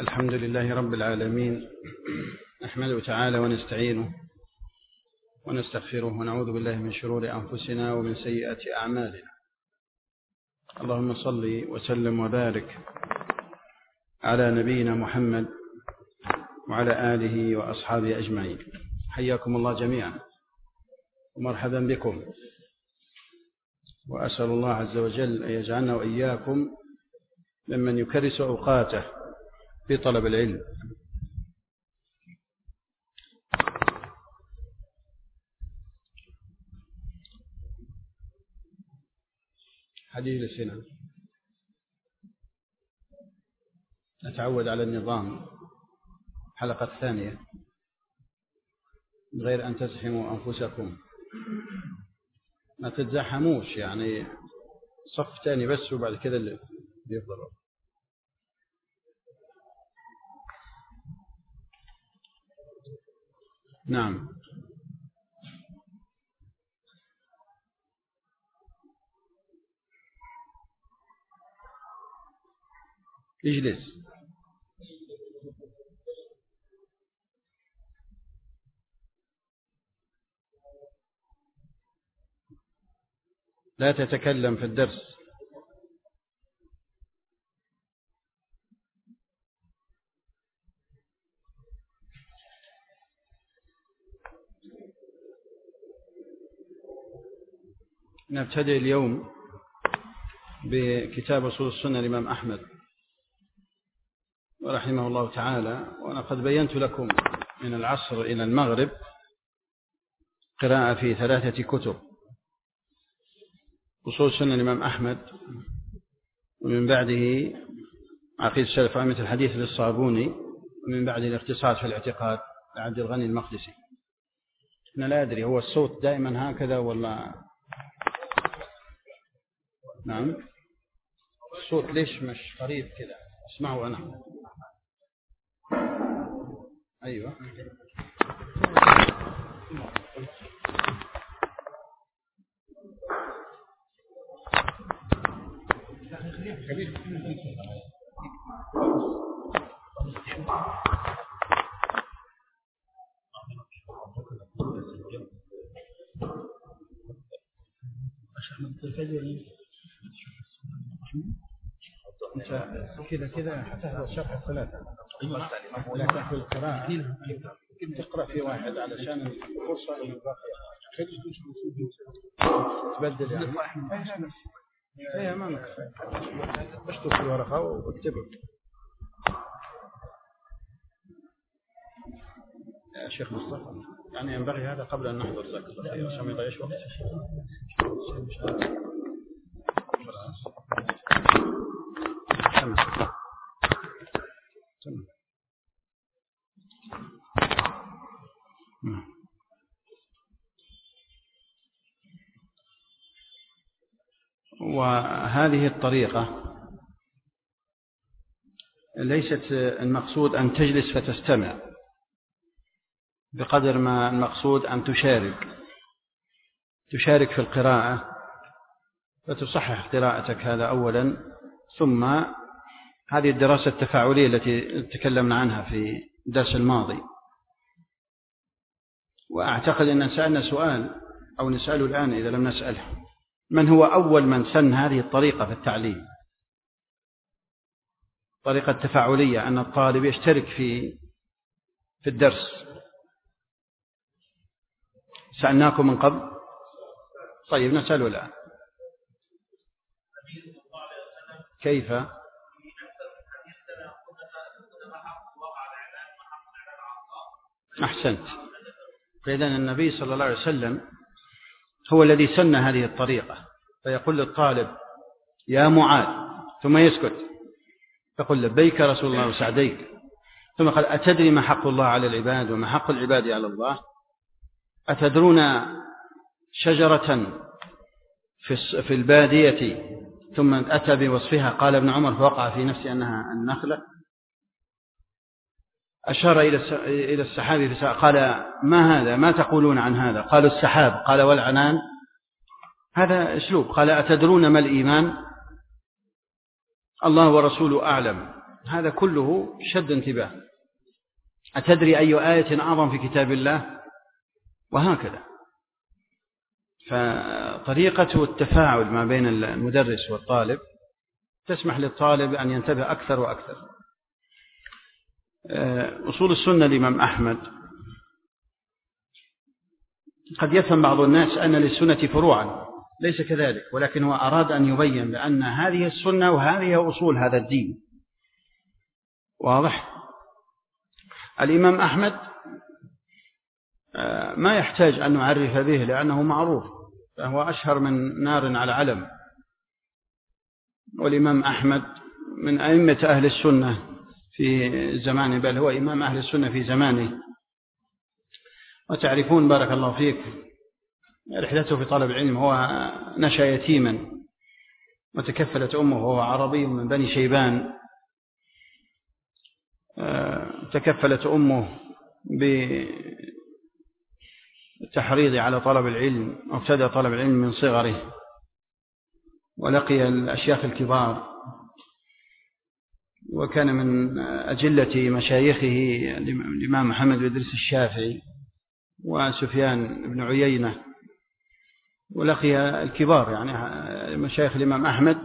الحمد لله رب العالمين نحمده تعالى ونستعينه ونستغفره ونعوذ بالله من شرور أنفسنا ومن سيئات أعمالنا. اللهم صل وسلم وبارك على نبينا محمد وعلى آله وأصحابه أجمعين. حياكم الله جميعا ومرحبا بكم. وأسأل الله عز وجل أن يجعلنا وإياكم ممن يكرس أوقاته في طلب العلم. حديث السنة نتعود على النظام. الحلقة الثانية من غير أن تزحموا أنفسكم. ما تتزحموش يعني صف ثاني بس وبعد كده اللي بيفضل. نعم. اجلس. لا تتكلم في الدرس. نبتدئ اليوم بكتاب أصول السنة الإمام أحمد. رحمه الله تعالى. وأنا قد بينت لكم من العصر إلى المغرب قراءة في ثلاثة كتب. أصول السنة الإمام أحمد ومن بعده عقيد السلف عامة الحديث للصابوني ومن بعده الاقتصاد في الاعتقاد لعبد الغني المقدسي. أنا لا أدري هو الصوت دائما هكذا ولا نعم. الصوت ليش مش قريب كذا اسمعوا أنا. أيوة. كذا كذا حتى شرح الثلاثة. لكن في القراءة تقرأ في واحد علشان الفرصة تبدل يعني. اي امامك اشطب في الورقة واكتبه يا شيخ مصطفى يعني ينبغي هذا قبل أن نحضر جزاك الله عشان ما يضيعش وقت تمام تمام وهذه الطريقة. ليست المقصود أن تجلس فتستمع بقدر ما المقصود أن تشارك تشارك في القراءة فتصحح قراءتك هذا أولا ثم هذه الدراسة التفاعلية التي تكلمنا عنها في الدرس الماضي. وأعتقد أن سألنا سؤال أو نسأله الآن إذا لم نسأله. من هو أول من سن هذه الطريقة في التعليم؟ طريقة تفاعلية أن الطالب يشترك في في الدرس. سألناكم من قبل؟ طيب نسأله الآن. كيف؟ أحسنت. فإذا النبي صلى الله عليه وسلم هو الذي سن هذه الطريقة. فيقول للطالب يا معاذ. ثم يسكت. يقول لبيك رسول الله وسعديك. ثم قال أتدري ما حق الله على العباد وما حق العباد على الله؟ أتدرون شجرة في البادية ثم أتى بوصفها؟ قال ابن عمر فوقع في نفسي أنها النخلة. أشار إلى السحاب قال ما هذا؟ ما تقولون عن هذا؟ قالوا السحاب. قال والعنان. هذا أسلوب. قال أتدرون ما الإيمان؟ الله ورسوله أعلم. هذا كله شد انتباه. أتدري أي آية أعظم في كتاب الله؟ وهكذا. فطريقة التفاعل ما بين المدرس والطالب تسمح للطالب أن ينتبه أكثر وأكثر. آه، أصول السنة الإمام أحمد. قد يفهم بعض الناس أن للسنة فروعا. ليس كذلك ولكن هو أراد أن يبين بأن هذه السنة وهذه أصول هذا الدين. واضح؟ الإمام أحمد آه، ما يحتاج أن نعرف به لأنه معروف فهو أشهر من نار على علم. والإمام أحمد من أئمة أهل السنة في زمانه بل هو إمام أهل السنة في زمانه. وتعرفون بارك الله فيك رحلته في طلب العلم هو نشأ يتيما وتكفلت أمه وهو عربي من بني شيبان. آه، تكفلت أمه بالتحريض على طلب العلم وابتدأ طلب العلم من صغره ولقي الأشياخ الكبار. وكان من أجلة مشايخه الإمام محمد بن إدريس الشافعي وسفيان بن عيينة. ولقي الكبار يعني مشايخ الإمام أحمد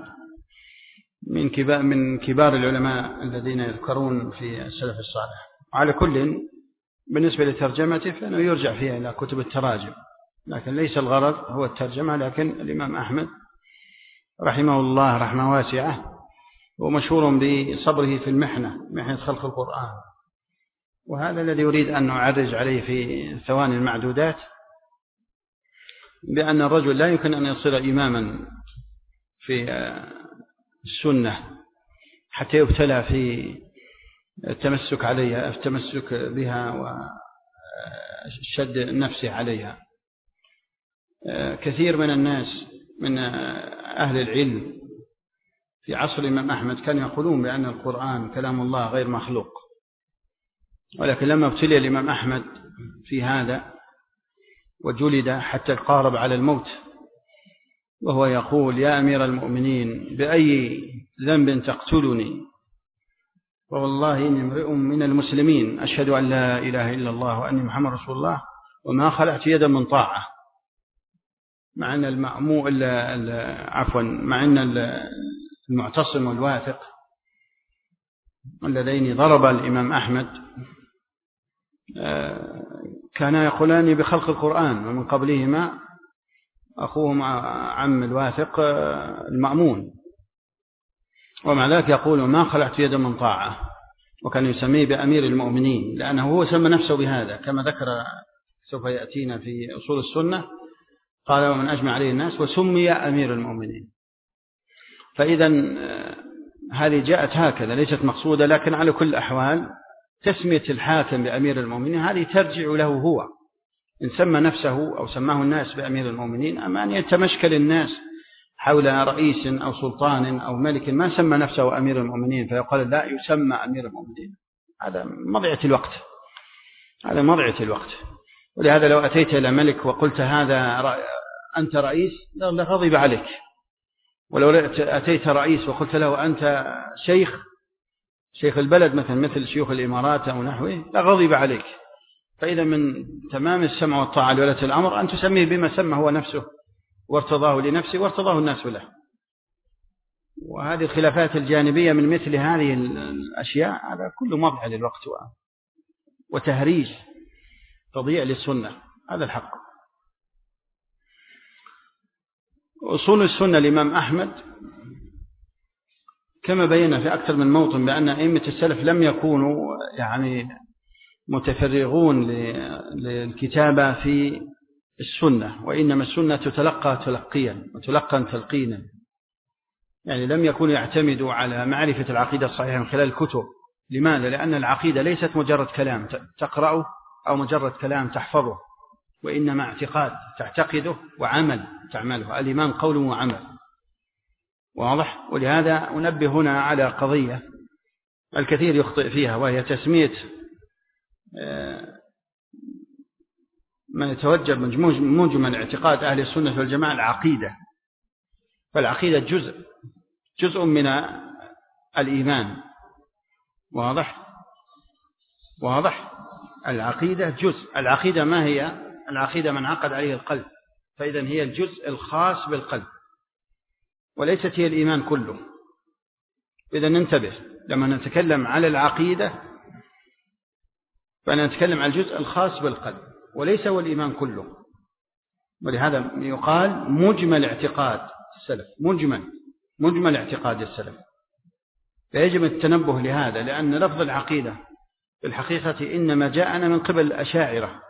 من كبار من كبار العلماء الذين يذكرون في السلف الصالح. على كل بالنسبة لترجمته فإنه يرجع فيها إلى كتب التراجم. لكن ليس الغرض هو الترجمة لكن الإمام أحمد رحمه الله رحمة واسعة ومشهور بصبره في المحنة محنة خلق القرآن. وهذا الذي يريد أن نعرج عليه في ثواني المعدودات. بأن الرجل لا يمكن أن يصير إماما في السنة حتى يبتلى في التمسك عليها التمسك بها وشد نفسه عليها. كثير من الناس من أهل العلم في عصر الإمام أحمد كانوا يقولون بأن القرآن كلام الله غير مخلوق. ولكن لما ابتلي الإمام أحمد في هذا وجلد حتى قارب على الموت. وهو يقول يا أمير المؤمنين بأي ذنب تقتلني؟ والله إني امرئ من المسلمين. أشهد أن لا إله إلا الله وأني محمد رسول الله وما خلعت يدا من طاعة. مع أن المأمو عفوا مع أن المعتصم والواثق اللذين ضرب الإمام أحمد آه، كانا يقولان بخلق القرآن ومن قبلهما أخوهما عم الواثق المأمون. ومع ذلك يقول ما خلعت يدا من طاعة؟ وكان يسميه بأمير المؤمنين لأنه هو سمى نفسه بهذا. كما ذكر سوف يأتينا في أصول السنة قال ومن أجمع عليه الناس. وسمي أمير المؤمنين. فإذا آه، هذه جاءت هكذا ليست مقصودة لكن على كل الأحوال تسمية الحاكم بأمير المؤمنين هذه ترجع له هو. إن سمى نفسه أو سماه الناس بأمير المؤمنين أما أن يتمشكل الناس حول رئيس أو سلطان أو ملك ما سمى نفسه أمير المؤمنين فيقال لا يسمى أمير المؤمنين. هذا مضيعة الوقت. هذا مضيعة الوقت. ولهذا لو أتيت إلى ملك وقلت هذا أنت رئيس لغضب عليك. ولو أتيت رئيس وقلت له أنت شيخ شيخ البلد مثلا مثل شيوخ الإمارات أو نحوه لغضب عليك. فإذا من تمام السمع والطاعة لولاة الأمر أن تسميه بما سمى هو نفسه وارتضاه لنفسه وارتضاه الناس له. وهذه الخلافات الجانبية من مثل هذه الأشياء هذا كله مضع للوقت وتهريج تضيع للسنة. هذا الحق. أصول السنة الإمام أحمد كما بينا في أكثر من موطن بأن أئمة السلف لم يكونوا يعني متفرغون للكتابة في السنة وإنما السنة تتلقى تلقيا وتلقى تلقينا. يعني لم يكونوا يعتمدوا على معرفة العقيدة الصحيحة من خلال الكتب. لماذا؟ لأن العقيدة ليست مجرد كلام تقرأه أو مجرد كلام تحفظه وإنما اعتقاد تعتقده وعمل تعمله. الإيمان قول وعمل واضح؟ ولهذا أنبه هنا على قضية الكثير يخطئ فيها وهي تسمية آه، ما يتوجب من مجمل اعتقاد أهل السنة والجماعة العقيدة. فالعقيدة جزء جزء من الإيمان. واضح؟ واضح؟ العقيدة جزء. العقيدة ما هي؟ العقيدة من عقد عليه القلب. فإذا هي الجزء الخاص بالقلب. وليست هي الإيمان كله. إذا ننتبه لما نتكلم على العقيدة فنتكلم عن الجزء الخاص بالقلب وليس هو الإيمان كله. ولهذا يقال مجمل اعتقاد السلف مجمل مجمل اعتقاد السلف. فيجب التنبه لهذا لأن لفظ العقيدة في الحقيقة إنما جاءنا من قبل الأشاعرة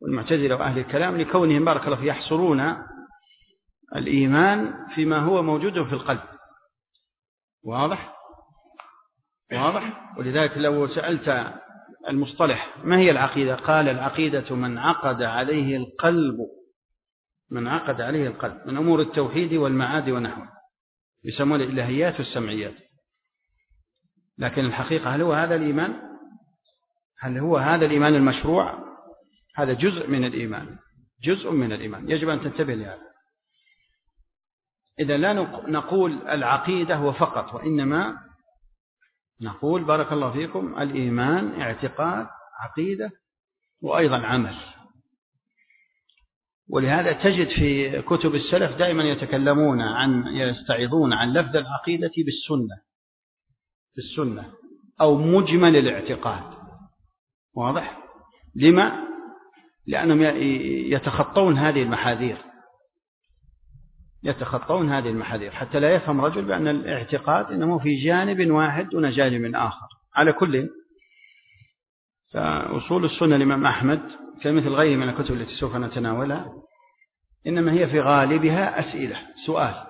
والمعتزلة وأهل الكلام لكونهم بارك الله يحصرون الإيمان فيما هو موجود في القلب. واضح؟ واضح؟ ولذلك لو سألت المصطلح ما هي العقيدة؟ قال العقيدة من عقد عليه القلب من عقد عليه القلب من أمور التوحيد والمعاد ونحوه. يسمون الإلهيات والسمعيات. لكن الحقيقة هل هو هذا الإيمان؟ هل هو هذا الإيمان المشروع؟ هذا جزء من الإيمان جزء من الإيمان. يجب أن تنتبه لهذا. إذا لا نقول العقيدة هو فقط وإنما نقول بارك الله فيكم الإيمان اعتقاد عقيدة وأيضا عمل. ولهذا تجد في كتب السلف دائما يتكلمون عن يستعيضون عن لفظ العقيدة بالسنة بالسنة أو مجمل الاعتقاد. واضح؟ لما؟ لأنهم يتخطون هذه المحاذير. يتخطون هذه المحاذير حتى لا يفهم رجل بأن الاعتقاد إنه في جانب واحد دون جانب آخر. على كل فأصول السنة الإمام أحمد كمثل غيره من الكتب التي سوف نتناولها إنما هي في غالبها أسئلة سؤال.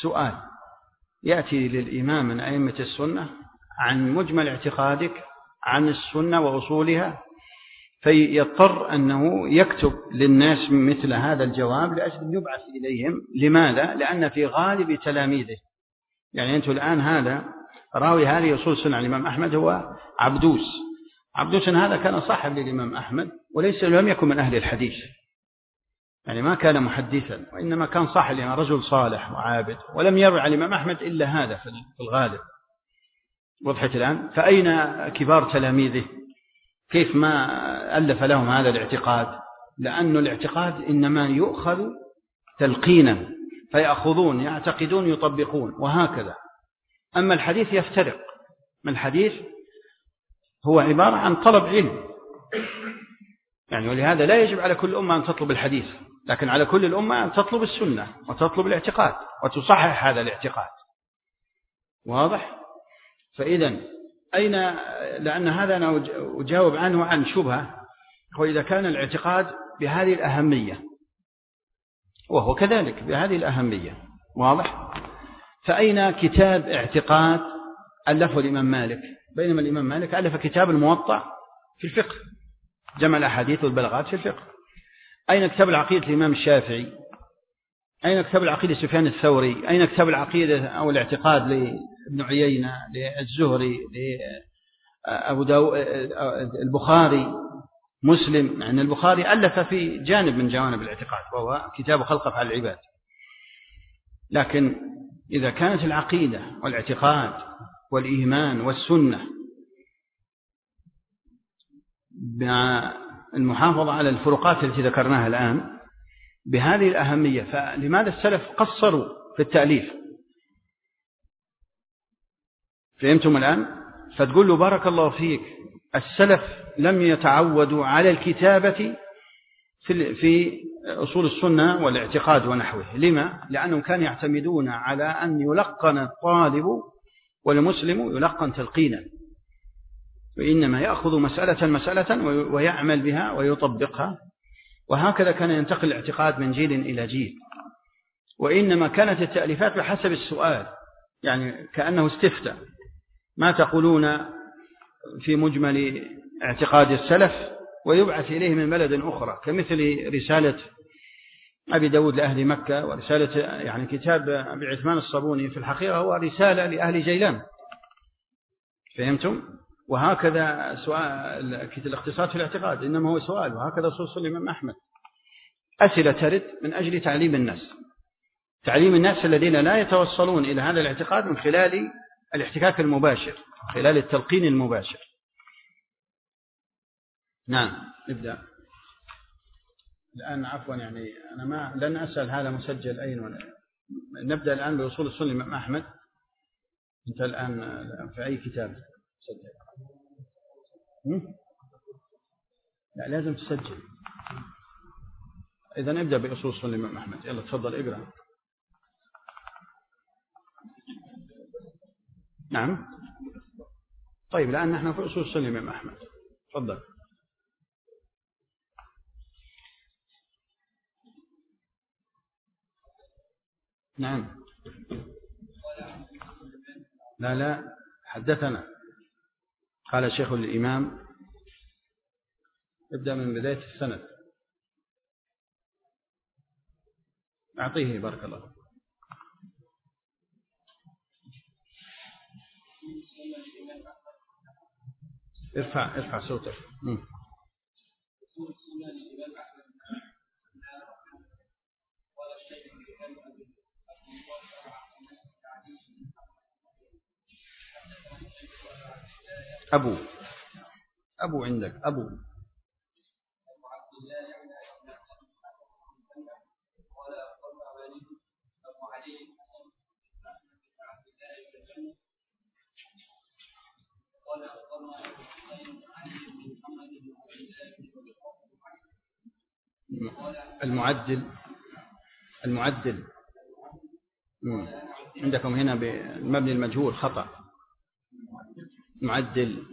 سؤال. يأتي للإمام من أئمة السنة عن مجمل اعتقادك عن السنة وأصولها فيضطر أنه يكتب للناس مثل هذا الجواب لأجل أن يبعث إليهم. لماذا؟ لأن في غالب تلاميذه. يعني أنتم الآن هذا راوي هذه أصول سنة. الإمام أحمد هو عبدوس. عبدوس هذا كان صاحب للإمام أحمد وليس لم يكن من أهل الحديث. يعني ما كان محدثا وإنما كان صاحب رجل صالح وعابد ولم يروي عن الإمام أحمد إلا هذا في الغالب. وضحت الآن. فأين كبار تلاميذه؟ كيف ما ألف لهم هذا الاعتقاد؟ لأن الاعتقاد إنما يؤخذ تلقينا فيأخذون يعتقدون يطبقون وهكذا. أما الحديث يفترق. من الحديث؟ هو عبارة عن طلب علم. يعني ولهذا لا يجب على كل أمة أن تطلب الحديث لكن على كل الأمة أن تطلب السنة وتطلب الاعتقاد وتصحح هذا الاعتقاد. واضح؟ فإذا أين؟ لأن هذا أنا أجاوب عنه عن شبهة. وإذا كان الاعتقاد بهذه الأهمية. وهو كذلك بهذه الأهمية. واضح؟ فأين كتاب اعتقاد ألفه الإمام مالك؟ بينما الإمام مالك ألف كتاب الموطأ في الفقه. جمع الأحاديث والبلاغات في الفقه. أين كتاب العقيدة الإمام الشافعي؟ أين كتاب العقيدة سفيان الثوري؟ أين كتاب العقيدة أو الاعتقاد لابن عيينة للزهري لأبو داو البخاري مسلم يعني البخاري ألف في جانب من جوانب الاعتقاد وهو كتاب خلق أفعال العباد. لكن إذا كانت العقيدة والاعتقاد والإيمان والسنة مع المحافظة على الفروقات التي ذكرناها الآن بهذه الأهمية فلماذا السلف قصروا في التأليف؟ فهمتم الآن؟ فتقول له بارك الله فيك السلف لم يتعودوا على الكتابة في في أصول السنة والاعتقاد ونحوه. لما؟ لأنهم كانوا يعتمدون على أن يلقن الطالب والمسلم يلقن تلقينا وإنما يأخذ مسألة مسألة ويعمل بها ويطبقها. وهكذا كان ينتقل الاعتقاد من جيل إلى جيل. وإنما كانت التأليفات بحسب السؤال يعني كأنه استفتى. ما تقولون في مجمل اعتقاد السلف ويبعث إليه من بلد أخرى كمثل رسالة أبي داود لأهل مكة ورسالة يعني كتاب أبي عثمان الصابوني في الحقيقة هو رسالة لأهل جيلان. فهمتم؟ وهكذا سؤال الاقتصاد في الاعتقاد إنما هو سؤال وهكذا صوص الإمام أحمد. أسئلة ترد من أجل تعليم الناس. تعليم الناس الذين لا يتوصلون إلى هذا الاعتقاد من خلال الاحتكاك المباشر خلال التلقين المباشر. نعم نبدأ الآن عفوا يعني أنا ما لن أسأل هذا مسجل أين ولا نبدأ الآن بوصول السنة الإمام أحمد. أنت الآن في أي كتاب تسجل؟ لا لازم تسجل. إذا نبدأ بأصول السنة الإمام أحمد. يلا تفضل اقرأ. نعم. طيب الآن نحن في أصول السنة الإمام أحمد. تفضل. نعم. لا لا حدثنا. قال شيخ الإمام ابدأ من بداية السند. أعطيه بارك الله ارفع ارفع صوتك. أبو. أبو عندك. أبو. المعدل المعدل. عندكم هنا بالمبني المجهول خطأ. معدل.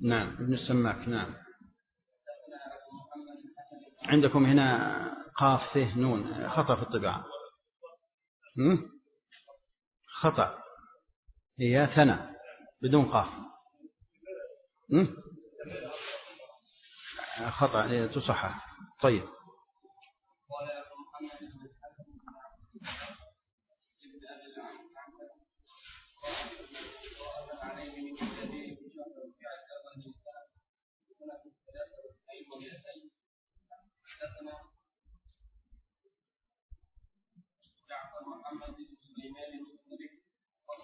نعم ابن السماك نعم. عندكم هنا قاف فيه نون خطأ في الطباعة. خطأ. هي ثنى بدون قاف. خطأ تصحح. طيب.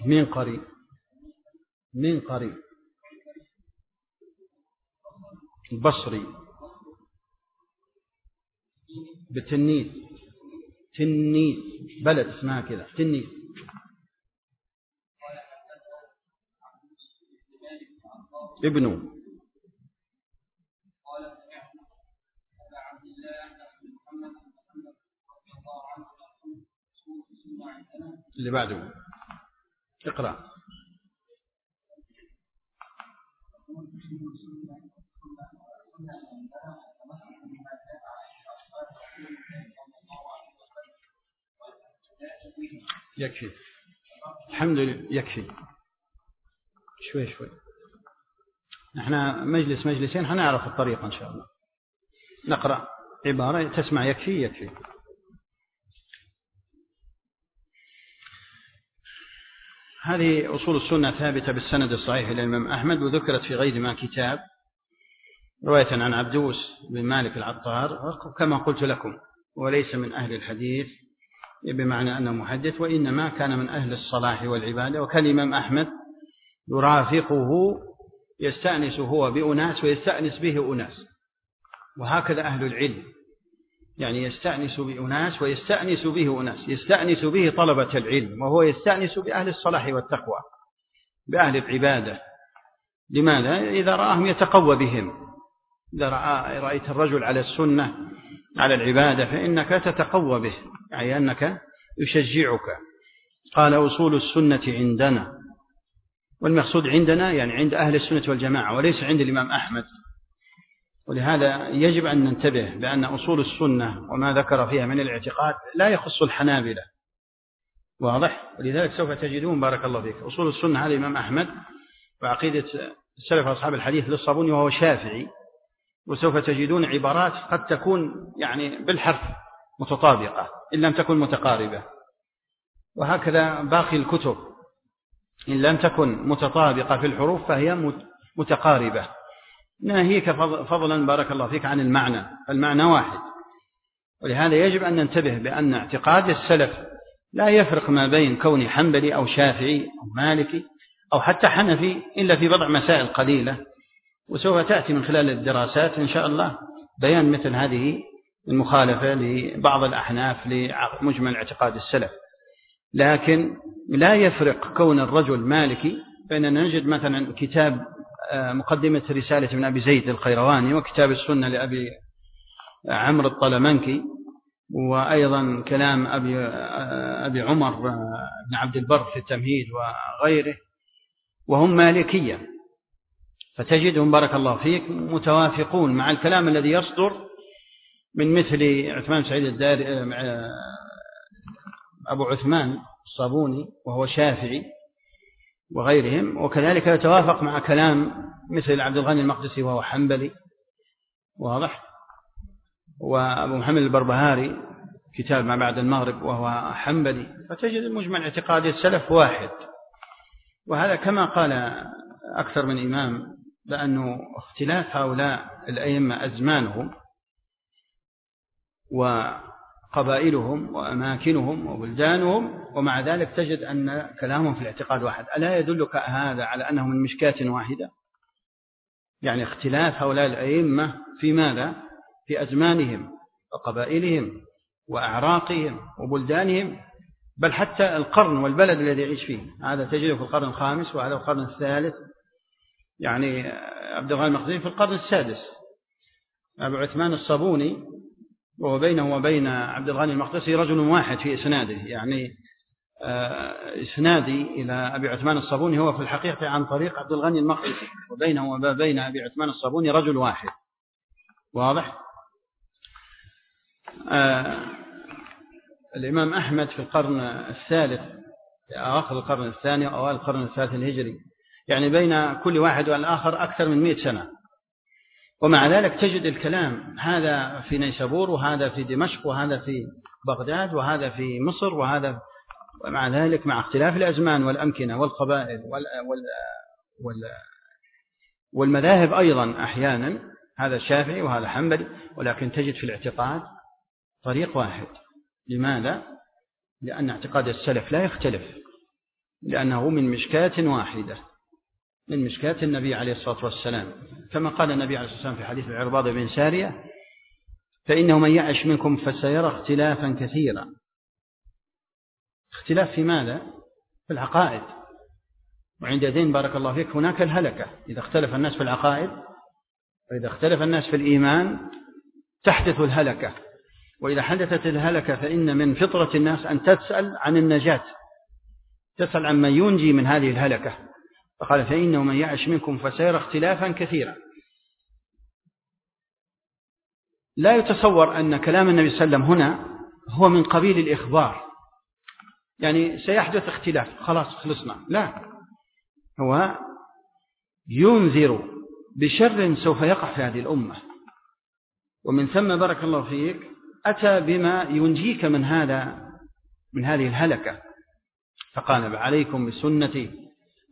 من قريب. من قريب. بصري. بتنيس. تنيس. بلد اسمها كذا تنيس. ابنه. اللي بعده. اقرأ. يكفي. الحمد لله. يكفي. شوي شوي. نحن مجلس مجلسين حنعرف الطريقة إن شاء الله. نقرأ. عبارة تسمع يكفي يكفي. هذه أصول السنة ثابتة بالسند الصحيح إلى الإمام أحمد وذكرت في غير ما كتاب رواية عن عبدوس بن مالك العطار كما قلت لكم وليس من أهل الحديث بمعنى أنه محدث وإنما كان من أهل الصلاح والعبادة وكان الإمام أحمد يرافقه يستأنس هو بأناس ويستأنس به أناس وهكذا أهل العلم. يعني يستأنس بأناس ويستأنس به أناس يستأنس به طلبة العلم وهو يستأنس بأهل الصلاح والتقوى بأهل العبادة. لماذا؟ إذا رآهم يتقوى بهم. إذا رأى رأيت الرجل على السنة على العبادة فإنك تتقوى به يعني أنك يشجعك. قال أصول السنة عندنا. والمقصود عندنا يعني عند أهل السنة والجماعة وليس عند الإمام أحمد. ولهذا يجب أن ننتبه بأن أصول السنة وما ذكر فيها من الاعتقاد لا يخص الحنابلة. واضح؟ ولذلك سوف تجدون بارك الله فيك أصول السنة. على الإمام أحمد وعقيدة السلف أصحاب الحديث للصابوني وهو شافعي. وسوف تجدون عبارات قد تكون يعني بالحرف متطابقة إن لم تكن متقاربة. وهكذا باقي الكتب إن لم تكن متطابقة في الحروف فهي متقاربة. ناهيك فضلا بارك الله فيك عن المعنى المعنى واحد. ولهذا يجب أن ننتبه بأن اعتقاد السلف لا يفرق ما بين كون حنبلي أو شافعي أو مالكي أو حتى حنفي إلا في بضع مسائل قليلة. وسوف تأتي من خلال الدراسات إن شاء الله بيان مثل هذه المخالفة لبعض الأحناف لمجمل اعتقاد السلف. لكن لا يفرق كون الرجل مالكي بيننا نجد مثلا كتاب مقدمة رسالة ابن أبي زيد القيرواني وكتاب السنة لأبي عمرو الطلمنكي وأيضا كلام أبي, آه، أبي عمر آه، بن عبد البر في التمهيد وغيره وهم مالكية. فتجدهم بارك الله فيك متوافقون مع الكلام الذي يصدر من مثل عثمان سعيد الداري أبو عثمان الصابوني وهو شافعي. وغيرهم وكذلك يتوافق مع كلام مثل عبد الغني المقدسي وهو حنبلي واضح؟ وأبو محمد البربهاري كتاب ما بعد المغرب وهو حنبلي فتجد المجمع اعتقادي السلف واحد. وهذا كما قال أكثر من إمام لأنه اختلاف هؤلاء الأئمة أزمانهم وقبائلهم وأماكنهم وبلدانهم ومع ذلك تجد أن كلامهم في الاعتقاد واحد. ألا يدلك هذا على أنهم من مشكاة واحدة؟ يعني اختلاف هؤلاء الأئمة في ماذا؟ في أزمانهم وقبائلهم وأعراقهم وبلدانهم بل حتى القرن والبلد الذي يعيش فيه. هذا تجده في القرن الخامس وهذا القرن الثالث. يعني عبد الغني المقدسي في القرن السادس. أبو عثمان الصابوني وهو بينه وبين عبد الغني المقدسي رجل واحد في إسناده. يعني آه، إسنادي إلى أبي عثمان الصابوني هو في الحقيقة عن طريق عبد الغني المقدسي. وبينه وبين أبي عثمان الصابوني رجل واحد. واضح؟ آه الإمام أحمد في القرن الثالث أواخر القرن الثاني وأوائل القرن الثالث الهجري. يعني بين كل واحد والآخر أكثر من مئة سنة. ومع ذلك تجد الكلام هذا في نيسابور وهذا في دمشق وهذا في بغداد وهذا في مصر وهذا ومع ذلك مع اختلاف الأزمان والأمكنة والقبائل وال وال وال والمذاهب أيضا أحيانا هذا الشافعي وهذا حنبلي ولكن تجد في الاعتقاد طريق واحد لماذا؟ لأن اعتقاد السلف لا يختلف لأنه من مشكاة واحدة من مشكاة النبي عليه الصلاة والسلام. كما قال النبي عليه الصلاة والسلام في حديث العرباض بن سارية فإنه من يعش منكم فسيرى اختلافا كثيرا. اختلاف في ماذا؟ في العقائد. وعند دين بارك الله فيك هناك الهلكة. إذا اختلف الناس في العقائد وإذا اختلف الناس في الإيمان تحدث الهلكة. وإذا حدثت الهلكة فإن من فطرة الناس أن تسأل عن النجاة تسأل عن من ينجي من هذه الهلكة. فقال فإنه من يعش منكم فسيرى اختلافا كثيرا. لا يتصور أن كلام النبي صلى الله عليه وسلم هنا هو من قبيل الإخبار. يعني سيحدث اختلاف. خلاص خلصنا. لا. هو ينذر بشر سوف يقع في هذه الأمة. ومن ثم بارك الله فيك أتى بما ينجيك من هذا من هذه الهلكة. فقال عليكم بسنتي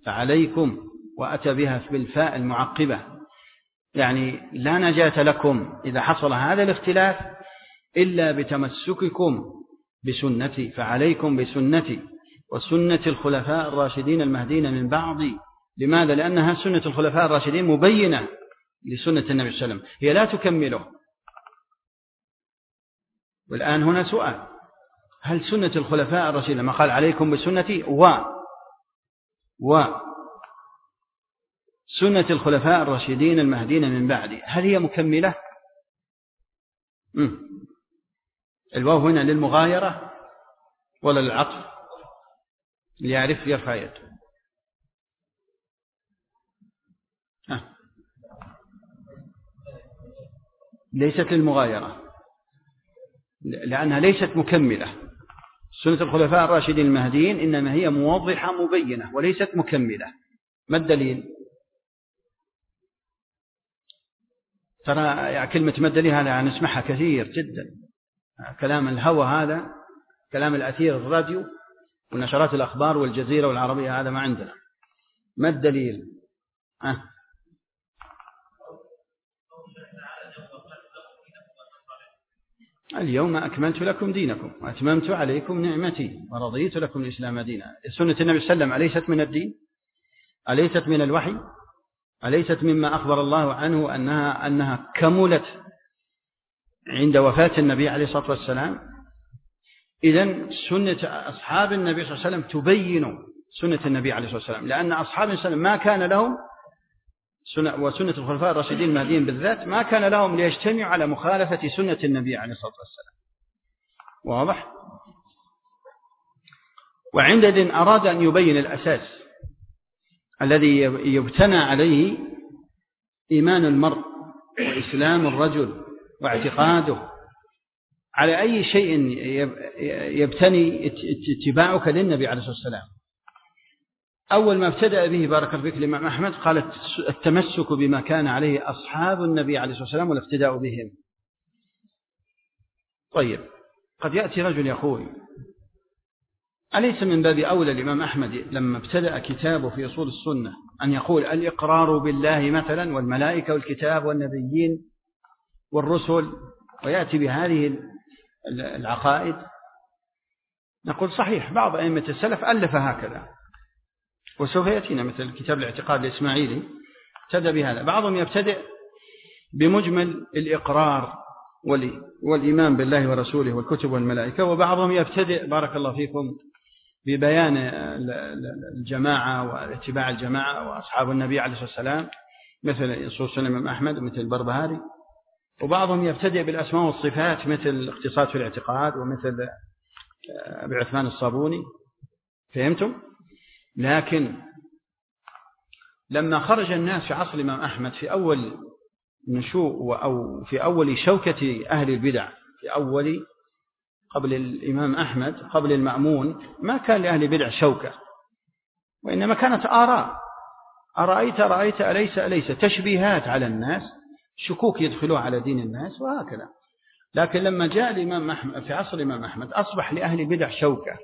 فعليكم وأتى بها بالفاء المعقبة. يعني لا نجاة لكم إذا حصل هذا الاختلاف إلا بتمسككم بسنتي فعليكم بسنتي. وسنة الخلفاء الراشدين المهدين من بعضي لماذا؟ لأنها سنة الخلفاء الراشدين مبينة لسنة النبي صلى الله عليه وسلم. هي لا تكمله. والآن هنا سؤال. هل سنة الخلفاء الراشدين لما قال عليكم بسنتي؟ و. و سنة الخلفاء الراشدين المهدين من بعدي. هل هي مكملة؟ الواو هنا للمغايرة ولا للعطف؟ ليعرف يرفع يده. ليست للمغايرة. لأنها ليست مكملة. سنة الخلفاء الراشدين المهديين إنما هي موضحة مبينة وليست مكملة. ما الدليل؟ ترى يعني كلمة ما الدليل؟ هذا نسمعها كثير جدا. كلام الهوى هذا كلام الأثير الراديو ونشرات الأخبار والجزيرة والعربية هذا ما عندنا. ما الدليل؟ أه؟ اليوم أكملت لكم دينكم وأتممت عليكم نعمتي ورضيت لكم الإسلام دينا. سنة النبي صلى الله عليه وسلم أليست من الدين؟ أليست من الوحي؟ أليست مما أخبر الله عنه أنها, أنها كملت عند وفاة النبي عليه الصلاة والسلام؟ إذا سنة أصحاب النبي صلى الله عليه وسلم تبين سنة النبي عليه الصلاة والسلام لأن أصحاب النبي صلى الله عليه وسلم ما كان لهم وسنة الخلفاء الراشدين المهديين بالذات ما كان لهم ليجتمعوا على مخالفة سنة النبي عليه الصلاة والسلام. واضح؟ وعندئذ أراد أن يبين الأساس الذي يبتنى عليه إيمان المرء وإسلام الرجل واعتقاده. على أي شيء يبتني اتباعك للنبي عليه الصلاة والسلام؟ أول ما ابتدأ به بارك الله فيك الإمام أحمد قال التمسك بما كان عليه أصحاب النبي عليه الصلاة والسلام والاقتداء بهم. طيب قد يأتي رجل يقول أليس من باب أولى الإمام أحمد لما ابتدأ كتابه في أصول السنة أن يقول الإقرار بالله مثلا والملائكة والكتاب والنبيين والرسل ويأتي بهذه العقائد؟ نقول صحيح بعض أئمة السلف ألف هكذا وسوف يأتينا مثل كتاب الاعتقاد الإسماعيلي. ابتدأ بهذا. بعضهم يبتدئ بمجمل الإقرار والإيمان بالله ورسوله والكتب والملائكة وبعضهم يبتدئ بارك الله فيكم ببيان الجماعة واتباع الجماعة وأصحاب النبي عليه الصلاة والسلام مثل صوص الإمام أحمد مثل البربهاري وبعضهم يبتدئ بالأسماء والصفات مثل الاقتصاد في الاعتقاد ومثل أبي عثمان الصابوني. فهمتم؟ لكن لما خرج الناس في عصر الإمام أحمد في أول نشوء أو في أول شوكة أهل البدع في أول قبل الإمام أحمد قبل المأمون ما كان لأهل البدع شوكة وإنما كانت آراء. أرأيت رأيت أليس أليس؟ تشبيهات على الناس شكوك يدخلوها على دين الناس وهكذا. لكن لما جاء الإمام أحمد في عصر الإمام أحمد أصبح لأهل البدع شوكة.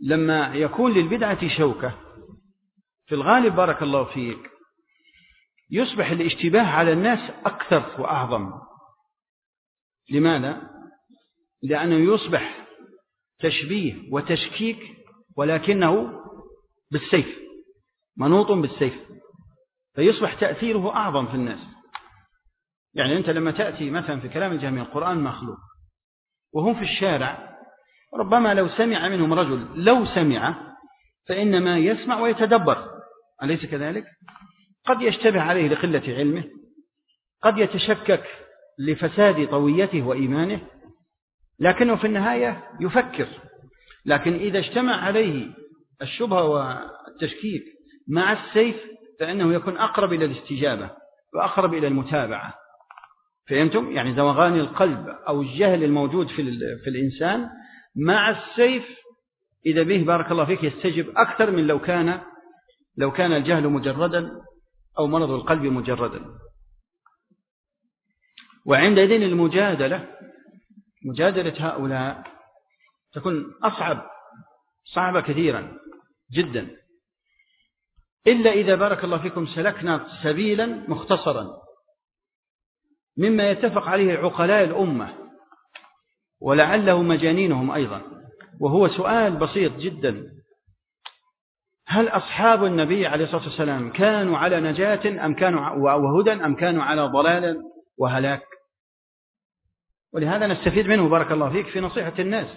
لما يكون للبدعة شوكة. في الغالب بارك الله فيك. يصبح الاشتباه على الناس أكثر وأعظم. لماذا؟ لأنه يصبح تشبيه وتشكيك ولكنه بالسيف منوط بالسيف فيصبح تأثيره أعظم في الناس. يعني أنت لما تأتي مثلا في كلام الجميع القرآن مخلوق وهم في الشارع ربما لو سمع منهم رجل لو سمع فإنما يسمع ويتدبر أليس كذلك؟ قد يشتبه عليه لقلة علمه قد يتشكك لفساد طويته وإيمانه لكنه في النهاية يفكر لكن إذا اجتمع عليه الشبهة والتشكيك مع السيف فإنه يكون أقرب إلى الاستجابة وأقرب إلى المتابعة فهمتم؟ يعني زوغان القلب أو الجهل الموجود في, في الإنسان مع السيف إذا به بارك الله فيك يستجب أكثر من لو كان لو كان الجهل مجردا أو مرض القلب مجردا. وعندئذ المجادلة مجادلة هؤلاء تكون أصعب صعبة كثيرا جدا. إلا إذا بارك الله فيكم سلكنا سبيلا مختصرا مما يتفق عليه عقلاء الأمة. ولعله مجانينهم أيضا. وهو سؤال بسيط جدا. هل أصحاب النبي عليه الصلاة والسلام كانوا على نجاة أم كانوا وهدى أم كانوا على ضلال وهلاك؟ ولهذا نستفيد منه بارك الله فيك في نصيحة الناس.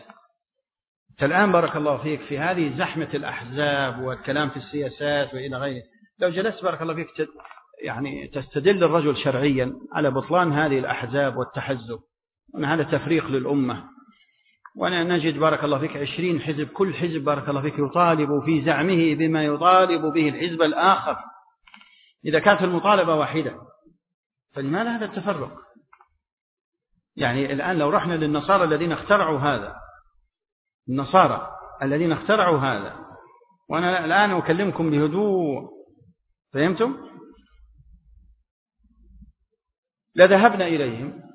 الآن بارك الله فيك في هذه زحمة الأحزاب والكلام في السياسات وإلى غيره. لو جلست بارك الله فيك يعني تستدل الرجل شرعيا على بطلان هذه الأحزاب والتحزب. وأن هذا تفريق للأمة. وأنا نجد بارك الله فيك عشرين حزب كل حزب بارك الله فيك يطالب في زعمه بما يطالب به الحزب الآخر. إذا كانت المطالبة واحدة فلماذا هذا التفرق؟ يعني الآن لو رحنا للنصارى الذين اخترعوا هذا النصارى الذين اخترعوا هذا وأنا الآن أكلمكم بهدوء فهمتم؟ لذهبنا إليهم.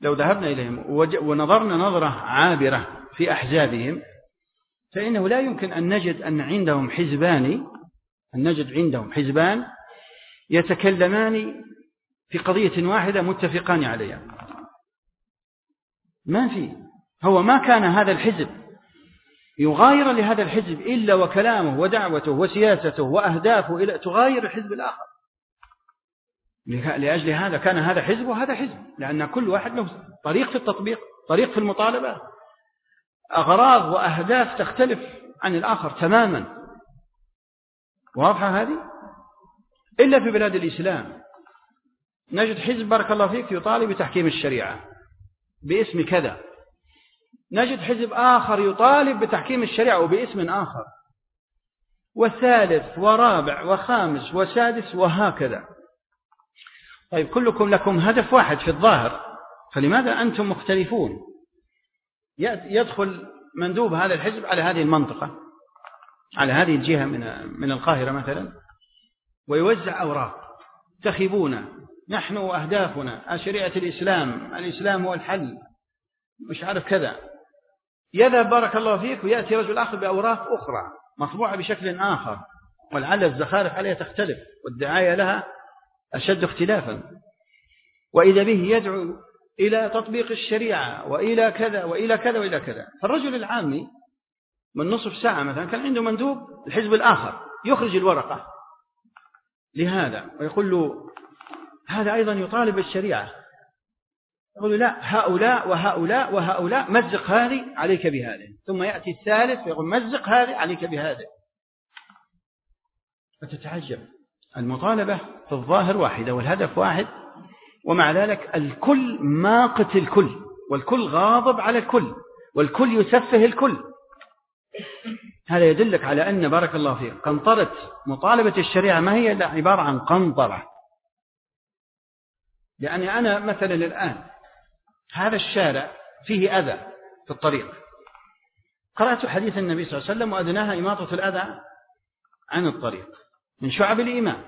لو ذهبنا إليهم ونظرنا نظرة عابرة في أحزابهم فإنه لا يمكن أن نجد أن عندهم حزبان أن نجد عندهم حزبان يتكلمان في قضية واحدة متفقان عليها. ما في. هو ما كان هذا الحزب يغاير لهذا الحزب إلا وكلامه ودعوته وسياسته وأهدافه إلى تغاير الحزب الآخر. لأجل هذا كان هذا حزب وهذا حزب لأن كل واحد له طريق في التطبيق طريق في المطالبة. أغراض وأهداف تختلف عن الآخر تماما. واضحة هذه؟ إلا في بلاد الإسلام. نجد حزب بارك الله فيك يطالب بتحكيم الشريعة باسم كذا. نجد حزب آخر يطالب بتحكيم الشريعة وباسم آخر. وثالث ورابع وخامس وسادس وهكذا. طيب كلكم لكم هدف واحد في الظاهر فلماذا أنتم مختلفون؟ يدخل مندوب هذا الحزب على هذه المنطقة على هذه الجهة من من القاهرة مثلا ويوزع أوراق. تخيبونا نحن أهدافنا شريعة الإسلام الإسلام هو الحل مش عارف كذا. يذهب بارك الله فيك ويأتي رجل آخر بأوراق أخرى مطبوعة بشكل آخر ولعل الزخارف عليها تختلف والدعاية لها أشد اختلافا. وإذا به يدعو إلى تطبيق الشريعة وإلى كذا وإلى كذا وإلى كذا. فالرجل العامي من نصف ساعة مثلا كان عنده مندوب الحزب الآخر يخرج الورقة لهذا ويقول له هذا أيضا يطالب بالشريعة. يقول لا هؤلاء وهؤلاء وهؤلاء مزق هذه عليك بهذه. ثم يأتي الثالث ويقول مزق هذه عليك بهذه. فتتعجب. المطالبة في الظاهر واحدة والهدف واحد ومع ذلك الكل ماقت الكل والكل غاضب على الكل والكل يسفه الكل. هذا يدلك على أن بارك الله فيك. قنطرة مطالبة الشريعة ما هي إلا عبارة عن قنطرة. يعني أنا مثلا الآن هذا الشارع فيه أذى في الطريق. قرأت حديث النبي صلى الله عليه وسلم وأدناها إماطة الأذى عن الطريق. من شعب الإيمان.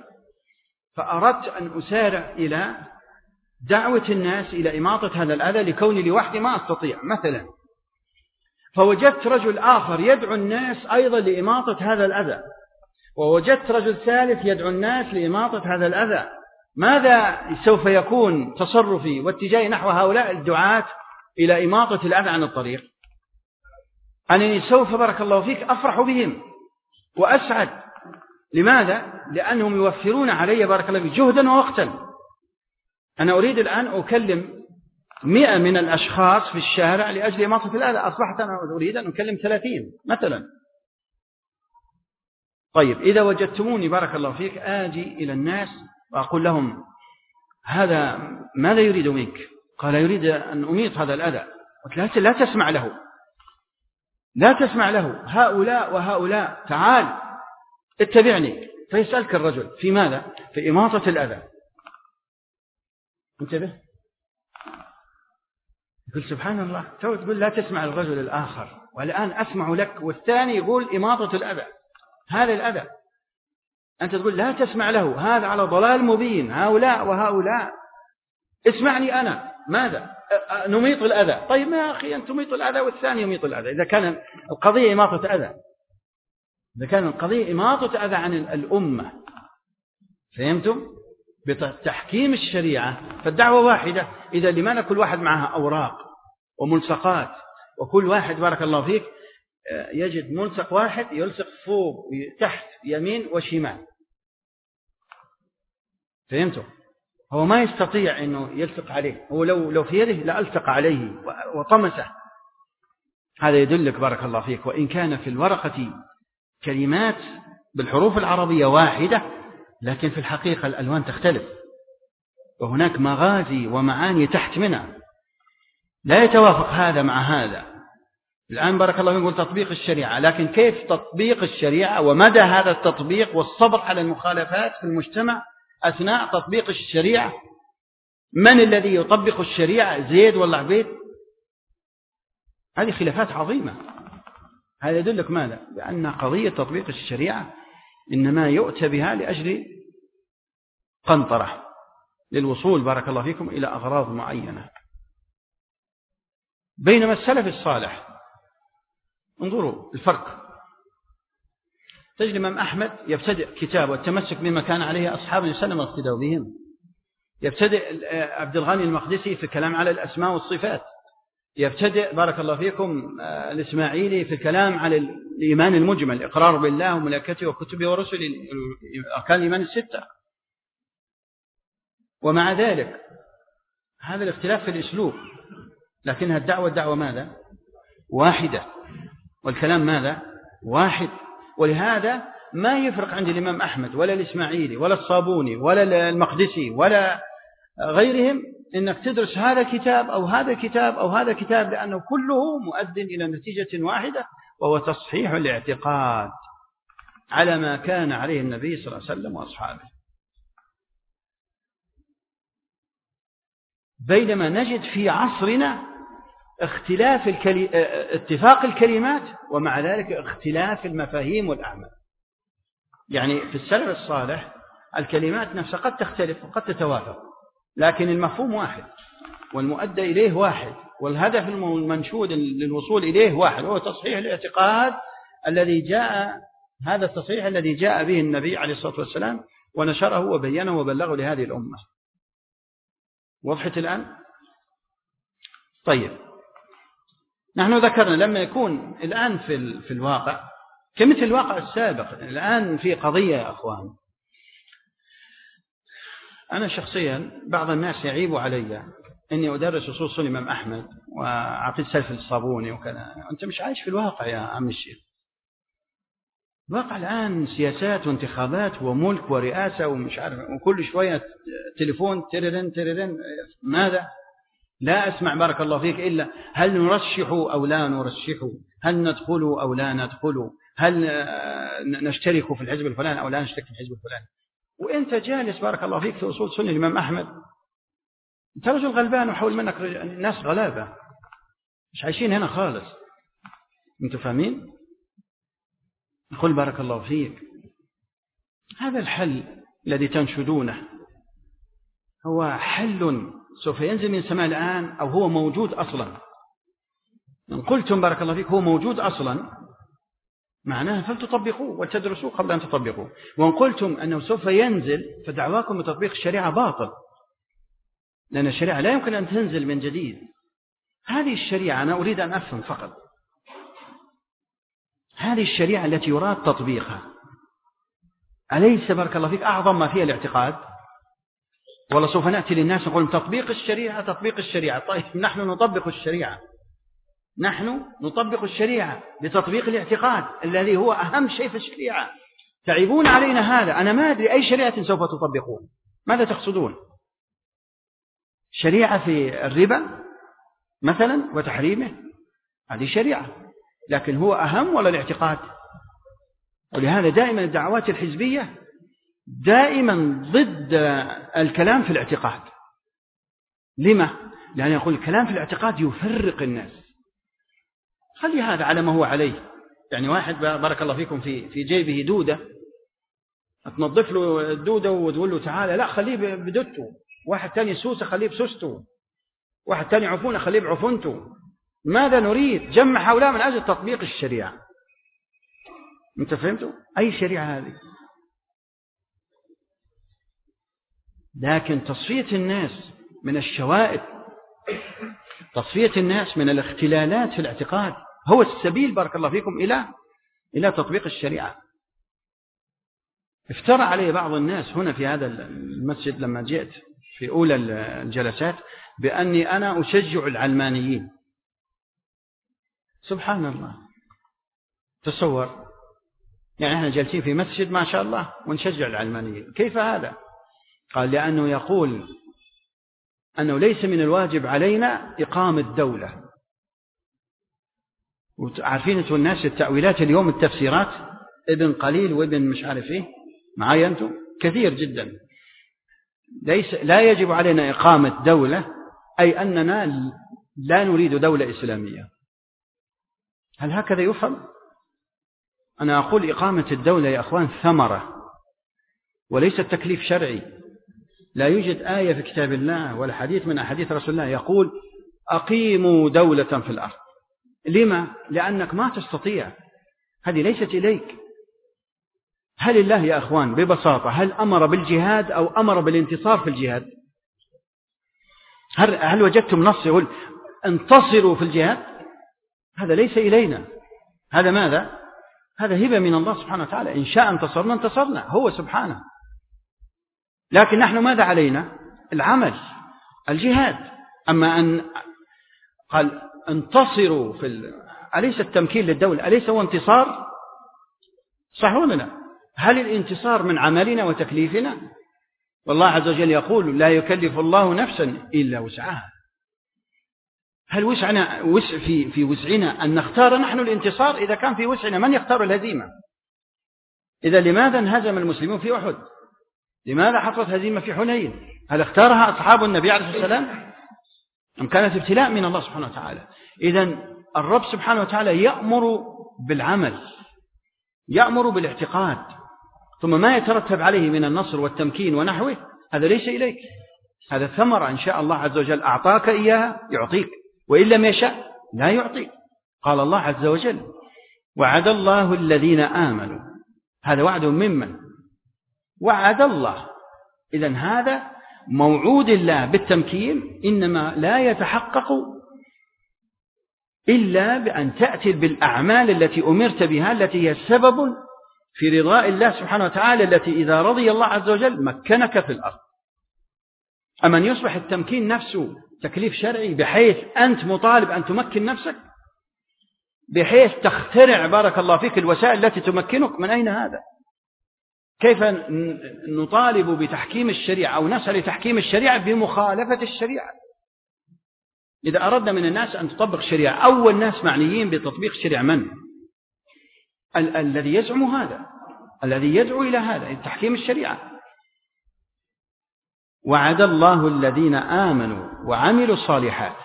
فأردت أن أسارع إلى دعوة الناس إلى إماطة هذا الأذى لكوني لوحدي ما أستطيع. مثلا فوجدت رجل آخر يدعو الناس أيضا لإماطة هذا الأذى. ووجدت رجل ثالث يدعو الناس لإماطة هذا الأذى. ماذا سوف يكون تصرفي واتجاهي نحو هؤلاء الدعاة إلى إماطة الأذى عن الطريق؟ أنني سوف بارك الله فيك أفرح بهم وأسعد. لماذا؟ لأنهم يوفرون علي بارك الله فيك جهدا ووقتا. أنا أريد الآن أكلم مئة من الأشخاص في الشارع لأجل إماطة الأذى أصبحت أنا أريد أن أكلم ثلاثين مثلا. طيب إذا وجدتموني بارك الله فيك آجي إلى الناس وأقول لهم هذا ماذا يريد منك؟ قال يريد أن أميط هذا الأذى. قلت لا تسمع له. لا تسمع له. هؤلاء وهؤلاء تعال. اتبعني. فيسألك الرجل في ماذا؟ في إماطة الأذى. انتبه. يقول سبحان الله. تو تقول لا تسمع الرجل الآخر. والآن أسمع لك والثاني يقول إماطة الأذى. هذا الأذى. أنت تقول لا تسمع له. هذا على ضلال مبين. هؤلاء وهؤلاء. اسمعني أنا. ماذا؟ نميط الأذى. طيب ما أخي أنت تميط الأذى والثاني يميط الأذى. إذا كان القضية إماطة أذى. إذا كان القضية إماطة أذى عن الأمة فهمتم؟ بتحكيم الشريعة فالدعوة واحدة. إذا لماذا كل واحد معها أوراق وملصقات؟ وكل واحد بارك الله فيك يجد ملصق واحد يلصق فوق تحت يمين وشمال. فهمتوا هو ما يستطيع أنه يلصق عليه. هو لو, لو في يده لألصق عليه وطمسه. هذا يدلك بارك الله فيك. وإن كان في الورقة كلمات بالحروف العربية واحدة لكن في الحقيقة الألوان تختلف. وهناك مغازي ومعاني تحت منها. لا يتوافق هذا مع هذا. الآن بارك الله يقول تطبيق الشريعة لكن كيف تطبيق الشريعة؟ ومدى هذا التطبيق والصبر على المخالفات في المجتمع أثناء تطبيق الشريعة؟ من الذي يطبق الشريعة زيد ولا عبيد؟ هذه خلافات عظيمة. هذا يدلك ماذا؟ بأن قضية تطبيق الشريعة إنما يؤتى بها لأجل قنطرة للوصول بارك الله فيكم إلى أغراض معينة. بينما السلف الصالح انظروا الفرق. تجد الإمام أحمد يبتدئ كتابه التمسك بما كان عليه أصحاب وسلم واقتدوا بهم يبتدئ عبد الغني المقدسي في الكلام على الأسماء والصفات. يبتدئ بارك الله فيكم الإسماعيلي في الكلام على الإيمان المجمل الإقرار بالله وملائكته وكتبه ورسله أركان الإيمان الستة. ومع ذلك هذا الاختلاف في الأسلوب لكنها الدعوة الدعوة ماذا؟ واحدة. والكلام ماذا؟ واحد. ولهذا ما يفرق عند الإمام أحمد ولا الإسماعيلي ولا الصابوني ولا المقدسي ولا غيرهم إنك تدرس هذا الكتاب أو هذا الكتاب أو هذا الكتاب لأنه كله مؤد إلى نتيجة واحدة وهو تصحيح الاعتقاد على ما كان عليه النبي صلى الله عليه وسلم وأصحابه. بينما نجد في عصرنا اختلاف الكلي... اتفاق الكلمات ومع ذلك اختلاف المفاهيم والأعمال. يعني في السلف الصالح الكلمات نفسها قد تختلف وقد تتوافق. لكن المفهوم واحد والمؤدى إليه واحد والهدف المنشود للوصول إليه واحد وهو تصحيح الاعتقاد الذي جاء هذا التصحيح الذي جاء به النبي عليه الصلاة والسلام ونشره وبينه وبلغه لهذه الأمة. وضحت الآن؟ طيب. نحن ذكرنا لما يكون الآن في, في الواقع كمثل الواقع السابق الآن في قضية يا أخوان. أنا شخصيا بعض الناس يعيب علي إني أدرس أصول سنة الإمام أحمد وأعطيت سلف الصابوني وكذا. أنت مش عايش في الواقع يا عم الشيخ. الواقع الآن سياسات وانتخابات وملك ورئاسة ومش عارف وكل شوية تليفون تررن تررن ماذا؟ لا أسمع بارك الله فيك إلا هل نرشح أو لا نرشح؟ هل ندخل أو لا ندخل؟ هل نشترك في الحزب الفلاني أو لا نشترك في الحزب الفلاني؟ وانت جالس بارك الله فيك في أصول سنة الإمام أحمد. أنت رجل غلبان وحول منك ناس غلابة. مش عايشين هنا خالص. أنتوا فاهمين؟ نقول بارك الله فيك. هذا الحل الذي تنشدونه هو حل سوف ينزل من السماء الآن أو هو موجود أصلا. إن قلتم بارك الله فيك هو موجود أصلا معناها فلتطبقوه وتدرسوه قبل أن تطبقوه. وإن قلتم أنه سوف ينزل فدعواكم بتطبيق الشريعة باطل. لأن الشريعة لا يمكن أن تنزل من جديد. هذه الشريعة أنا أريد أن أفهم فقط. هذه الشريعة التي يراد تطبيقها أليس بارك الله فيك أعظم ما فيها الاعتقاد؟ والله سوف نأتي للناس نقول تطبيق الشريعة تطبيق الشريعة. طيب نحن نطبق الشريعة. نحن نطبق الشريعة بتطبيق الاعتقاد الذي هو أهم شيء في الشريعة. تعيبون علينا هذا. أنا ما أدري أي شريعة سوف تطبقون. ماذا تقصدون؟ شريعة في الربا مثلا وتحريمه؟ هذه شريعة. لكن هو أهم ولا الاعتقاد؟ ولهذا دائما الدعوات الحزبية دائما ضد الكلام في الاعتقاد. لما؟ لأن يقول الكلام في الاعتقاد يفرق الناس. خلي هذا على ما هو عليه؟ يعني واحد بارك الله فيكم في في جيبه دودة. تنظف له الدودة وتقول له تعالى لا خليه بدودته. واحد ثاني سوسة خليه بسوسته. واحد ثاني عفونة خليه بعفونته. ماذا نريد؟ جمع هؤلاء من أجل تطبيق الشريعة. أنت فهمتوا أي شريعة هذه؟ لكن تصفية الناس من الشوائب تصفية الناس من الاختلالات في الاعتقاد. هو السبيل بارك الله فيكم إلى إلى تطبيق الشريعة. افترى علي بعض الناس هنا في هذا المسجد لما جئت في أولى الجلسات بأني أنا أشجع العلمانيين. سبحان الله. تصور. يعني إحنا جالسين في مسجد ما شاء الله ونشجع العلمانيين. كيف هذا؟ قال لأنه يقول أنه ليس من الواجب علينا إقامة دولة. وعارفين أنتم الناس التأويلات اليوم التفسيرات ابن قليل وابن مش عارف إيه معايا أنتم؟ كثير جدا. ليس لا يجب علينا إقامة دولة أي أننا لا نريد دولة إسلامية. هل هكذا يفهم؟ أنا أقول إقامة الدولة يا أخوان ثمرة وليس تكليف شرعي. لا يوجد آية في كتاب الله ولا حديث من أحاديث رسول الله يقول أقيموا دولة في الأرض. لما؟ لأنك ما تستطيع. هذه ليست إليك. هل الله يا أخوان ببساطة هل أمر بالجهاد أو أمر بالانتصار في الجهاد؟ هل, هل وجدتم نص يقول انتصروا في الجهاد؟ هذا ليس إلينا. هذا ماذا؟ هذا هبة من الله سبحانه وتعالى. إن شاء انتصرنا انتصرنا. هو سبحانه. لكن نحن ماذا علينا؟ العمل الجهاد. أما أن قال انتصروا في ال... أليس التمكين للدولة؟ أليس هو انتصار؟ صح ولا لا؟ هل الانتصار من عملنا وتكليفنا؟ والله عز وجل يقول لا يكلف الله نفسا إلا وسعها. هل وسعنا وسع في في وسعنا أن نختار نحن الانتصار؟ إذا كان في وسعنا من يختار الهزيمة؟ إذا لماذا انهزم المسلمون في أحد؟ لماذا حصلت هزيمة في حنين؟ هل اختارها أصحاب النبي عليه الصلاة والسلام؟ أم كانت ابتلاء من الله سبحانه وتعالى. إذا الرب سبحانه وتعالى يأمر بالعمل يأمر بالاعتقاد ثم ما يترتب عليه من النصر والتمكين ونحوه هذا ليس إليك. هذا ثمرة إن شاء الله عز وجل أعطاك إياها يعطيك وإن لم يشاء لا يعطيك. قال الله عز وجل وعد الله الذين آمنوا. هذا وعد ممن وعد الله. إذا هذا موعود الله بالتمكين إنما لا يتحقق إلا بأن تأتي بالأعمال التي أمرت بها التي هي سبب في رضاء الله سبحانه وتعالى التي إذا رضي الله عز وجل مكنك في الأرض. أما أن يصبح التمكين نفسه تكليف شرعي بحيث أنت مطالب أن تمكن نفسك؟ بحيث تخترع بارك الله فيك الوسائل التي تمكنك؟ من أين هذا؟ كيف نطالب بتحكيم الشريعة أو نسعى لتحكيم الشريعة بمخالفة الشريعة؟ إذا أردنا من الناس أن تطبق الشريعة أول ناس معنيين بتطبيق الشريعة من؟ ال الذي يزعم هذا الذي يدعو إلى هذا تحكيم الشريعة. وعد الله الذين آمنوا وعملوا الصالحات.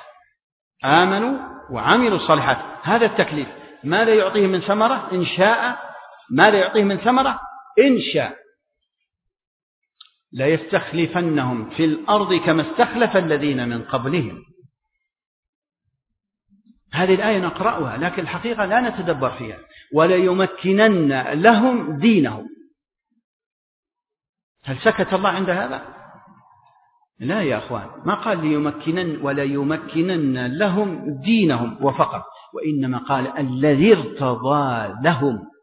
آمنوا وعملوا الصالحات. هذا التكليف. ماذا يعطيه من ثمرة؟ إن شاء ماذا يعطيه من ثمرة؟ إن شاء ليستخلفنهم في الأرض كما استخلف الذين من قبلهم. هذه الآية نقرأها لكن الحقيقة لا نتدبر فيها وليمكنن لهم دينهم. هل سكت الله عند هذا؟ لا يا أخوان ما قال ليمكنن ولا يمكنن لهم دينهم وفقط وإنما قال الذي ارتضى لهم.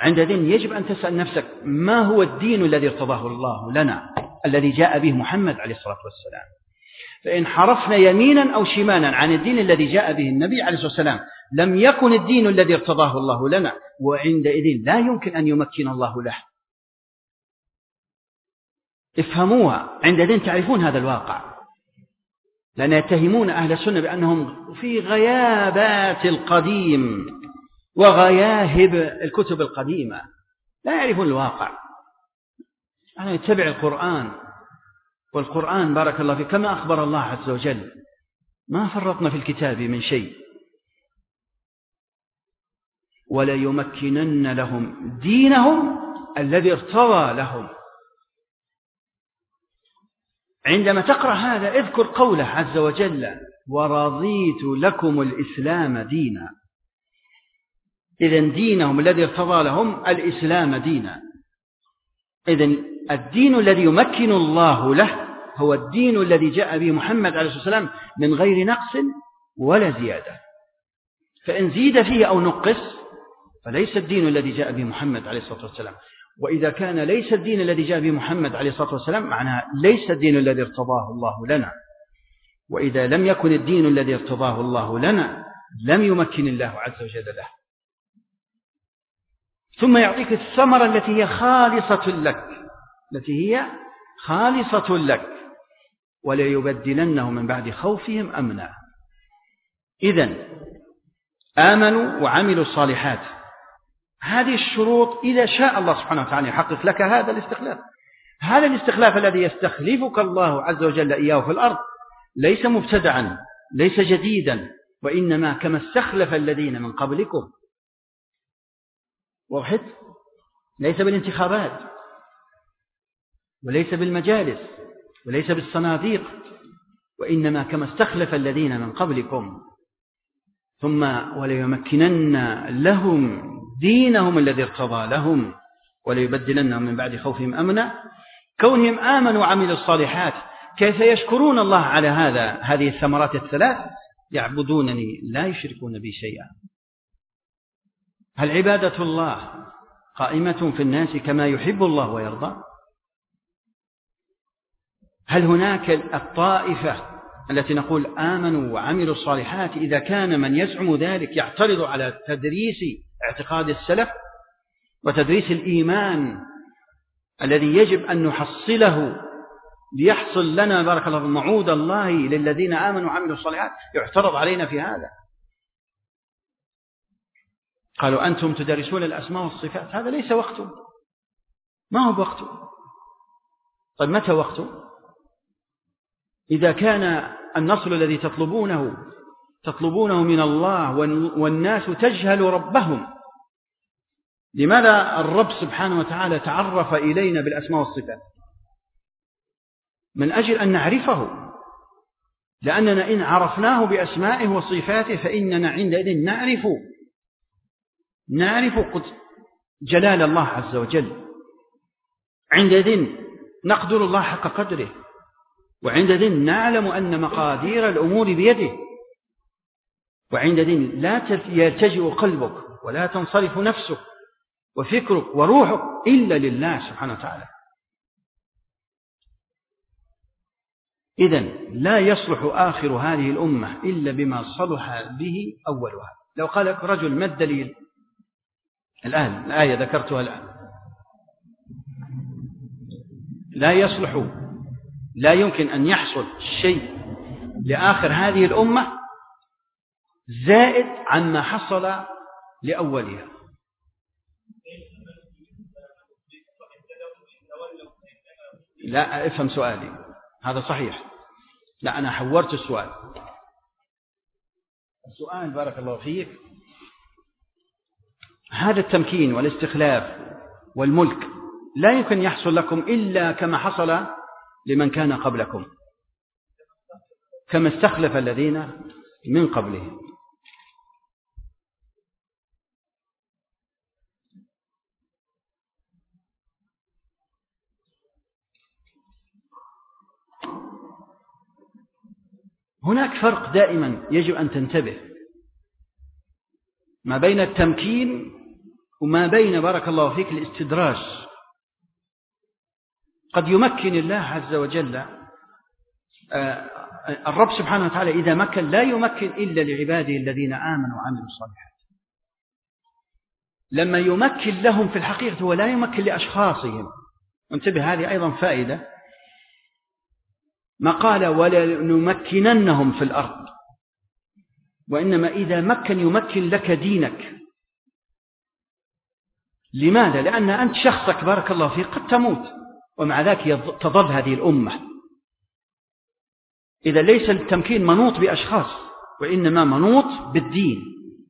عند دين يجب أن تسأل نفسك ما هو الدين الذي ارتضاه الله لنا؟ الذي جاء به محمد عليه الصلاة والسلام. فإن حرفنا يمينا أو شمالا عن الدين الذي جاء به النبي عليه الصلاة والسلام لم يكن الدين الذي ارتضاه الله لنا وعندئذ لا يمكن أن يمكن الله له. افهموها. عندئذ تعرفون هذا الواقع. لأن يتهمون أهل السنة بأنهم في غيابات القديم. وغياهب الكتب القديمة. لا يعرفون الواقع. أنا يتبع القرآن والقرآن بارك الله فيه كما أخبر الله عز وجل. ما فرطنا في الكتاب من شيء. وليمكنن لهم دينهم الذي ارتضى لهم. عندما تقرأ هذا اذكر قوله عز وجل ورضيت لكم الإسلام دينا. إذا دينهم الذي ارتضى لهم الإسلام دينا. إذا الدين الذي يمكن الله له هو الدين الذي جاء به محمد عليه الصلاة والسلام من غير نقص ولا زيادة. فإن زيد فيه أو نقص فليس الدين الذي جاء به محمد عليه الصلاة والسلام. وإذا كان ليس الدين الذي جاء به محمد عليه الصلاة والسلام معناها ليس الدين الذي ارتضاه الله لنا. وإذا لم يكن الدين الذي ارتضاه الله لنا لم يمكن الله عز وجل له. ثم يعطيك الثمرة التي هي خالصة لك التي هي خالصة لك وليبدلنهم من بعد خوفهم أمنا. إذا آمنوا وعملوا الصالحات. هذه الشروط إذا شاء الله سبحانه وتعالى يحقق لك هذا الاستخلاف. هذا الاستخلاف الذي يستخلفك الله عز وجل إياه في الأرض ليس مبتدعا ليس جديدا وإنما كما استخلف الذين من قبلكم وضحت ليس بالانتخابات وليس بالمجالس وليس بالصناديق وإنما كما استخلف الذين من قبلكم. ثم وليمكنن لهم دينهم الذي ارتضى لهم وليبدلنهم من بعد خوفهم أمنا. كونهم آمنوا وعملوا الصالحات كيف يشكرون الله على هذا؟ هذه الثمرات الثلاث يعبدونني لا يشركون بي شيئا. هل عبادة الله قائمة في الناس كما يحب الله ويرضى؟ هل هناك الطائفة التي نقول آمنوا وعملوا الصالحات إذا كان من يزعم ذلك يعترض على تدريس اعتقاد السلف وتدريس الإيمان الذي يجب أن نحصله ليحصل لنا بارك الله معود الله للذين آمنوا وعملوا الصالحات؟ يعترض علينا في هذا. قالوا أنتم تدرسون الأسماء والصفات. هذا ليس وقته ما هو وقته طيب متى وقته إذا كان النصر الذي تطلبونه تطلبونه من الله والناس تجهل ربهم. لماذا الرب سبحانه وتعالى تعرف إلينا بالأسماء والصفات؟ من أجل أن نعرفه. لأننا إن عرفناه بأسمائه وصفاته فإننا عندئذ نعرف نعرف جلال الله عز وجل. عندئذ نقدر الله حق قدره وعندئذ نعلم أن مقادير الأمور بيده. وعندئذ لا يلتجئ قلبك ولا تنصرف نفسك وفكرك وروحك إلا لله سبحانه وتعالى. إذا لا يصلح آخر هذه الأمة إلا بما صلح به أولها. لو قال لك رجل ما الدليل؟ الآن الآية ذكرتها الآن. لا يصلح لا يمكن أن يحصل شيء لآخر هذه الأمة زائد عما حصل لأولها. لا افهم سؤالي. هذا صحيح. لا أنا حورت السؤال. السؤال بارك الله فيك. هذا التمكين والاستخلاف والملك لا يمكن يحصل لكم إلا كما حصل لمن كان قبلكم كما استخلف الذين من قبلهم. هناك فرق دائما يجب أن تنتبه ما بين التمكين وما بين بارك الله فيك الاستدراج. قد يمكن الله عز وجل آه، الرب سبحانه وتعالى إذا مكن لا يمكن إلا لعباده الذين آمنوا وعملوا الصالحات. لما يمكن لهم في الحقيقة هو لا يمكن لأشخاصهم. انتبه هذه أيضا فائدة. ما قال ولنمكننهم في الأرض. وإنما إذا مكن يمكن لك دينك. لماذا؟ لأن أنت شخصك بارك الله فيك قد تموت ومع ذلك تظل هذه الأمة. إذا ليس التمكين منوط بأشخاص وإنما منوط بالدين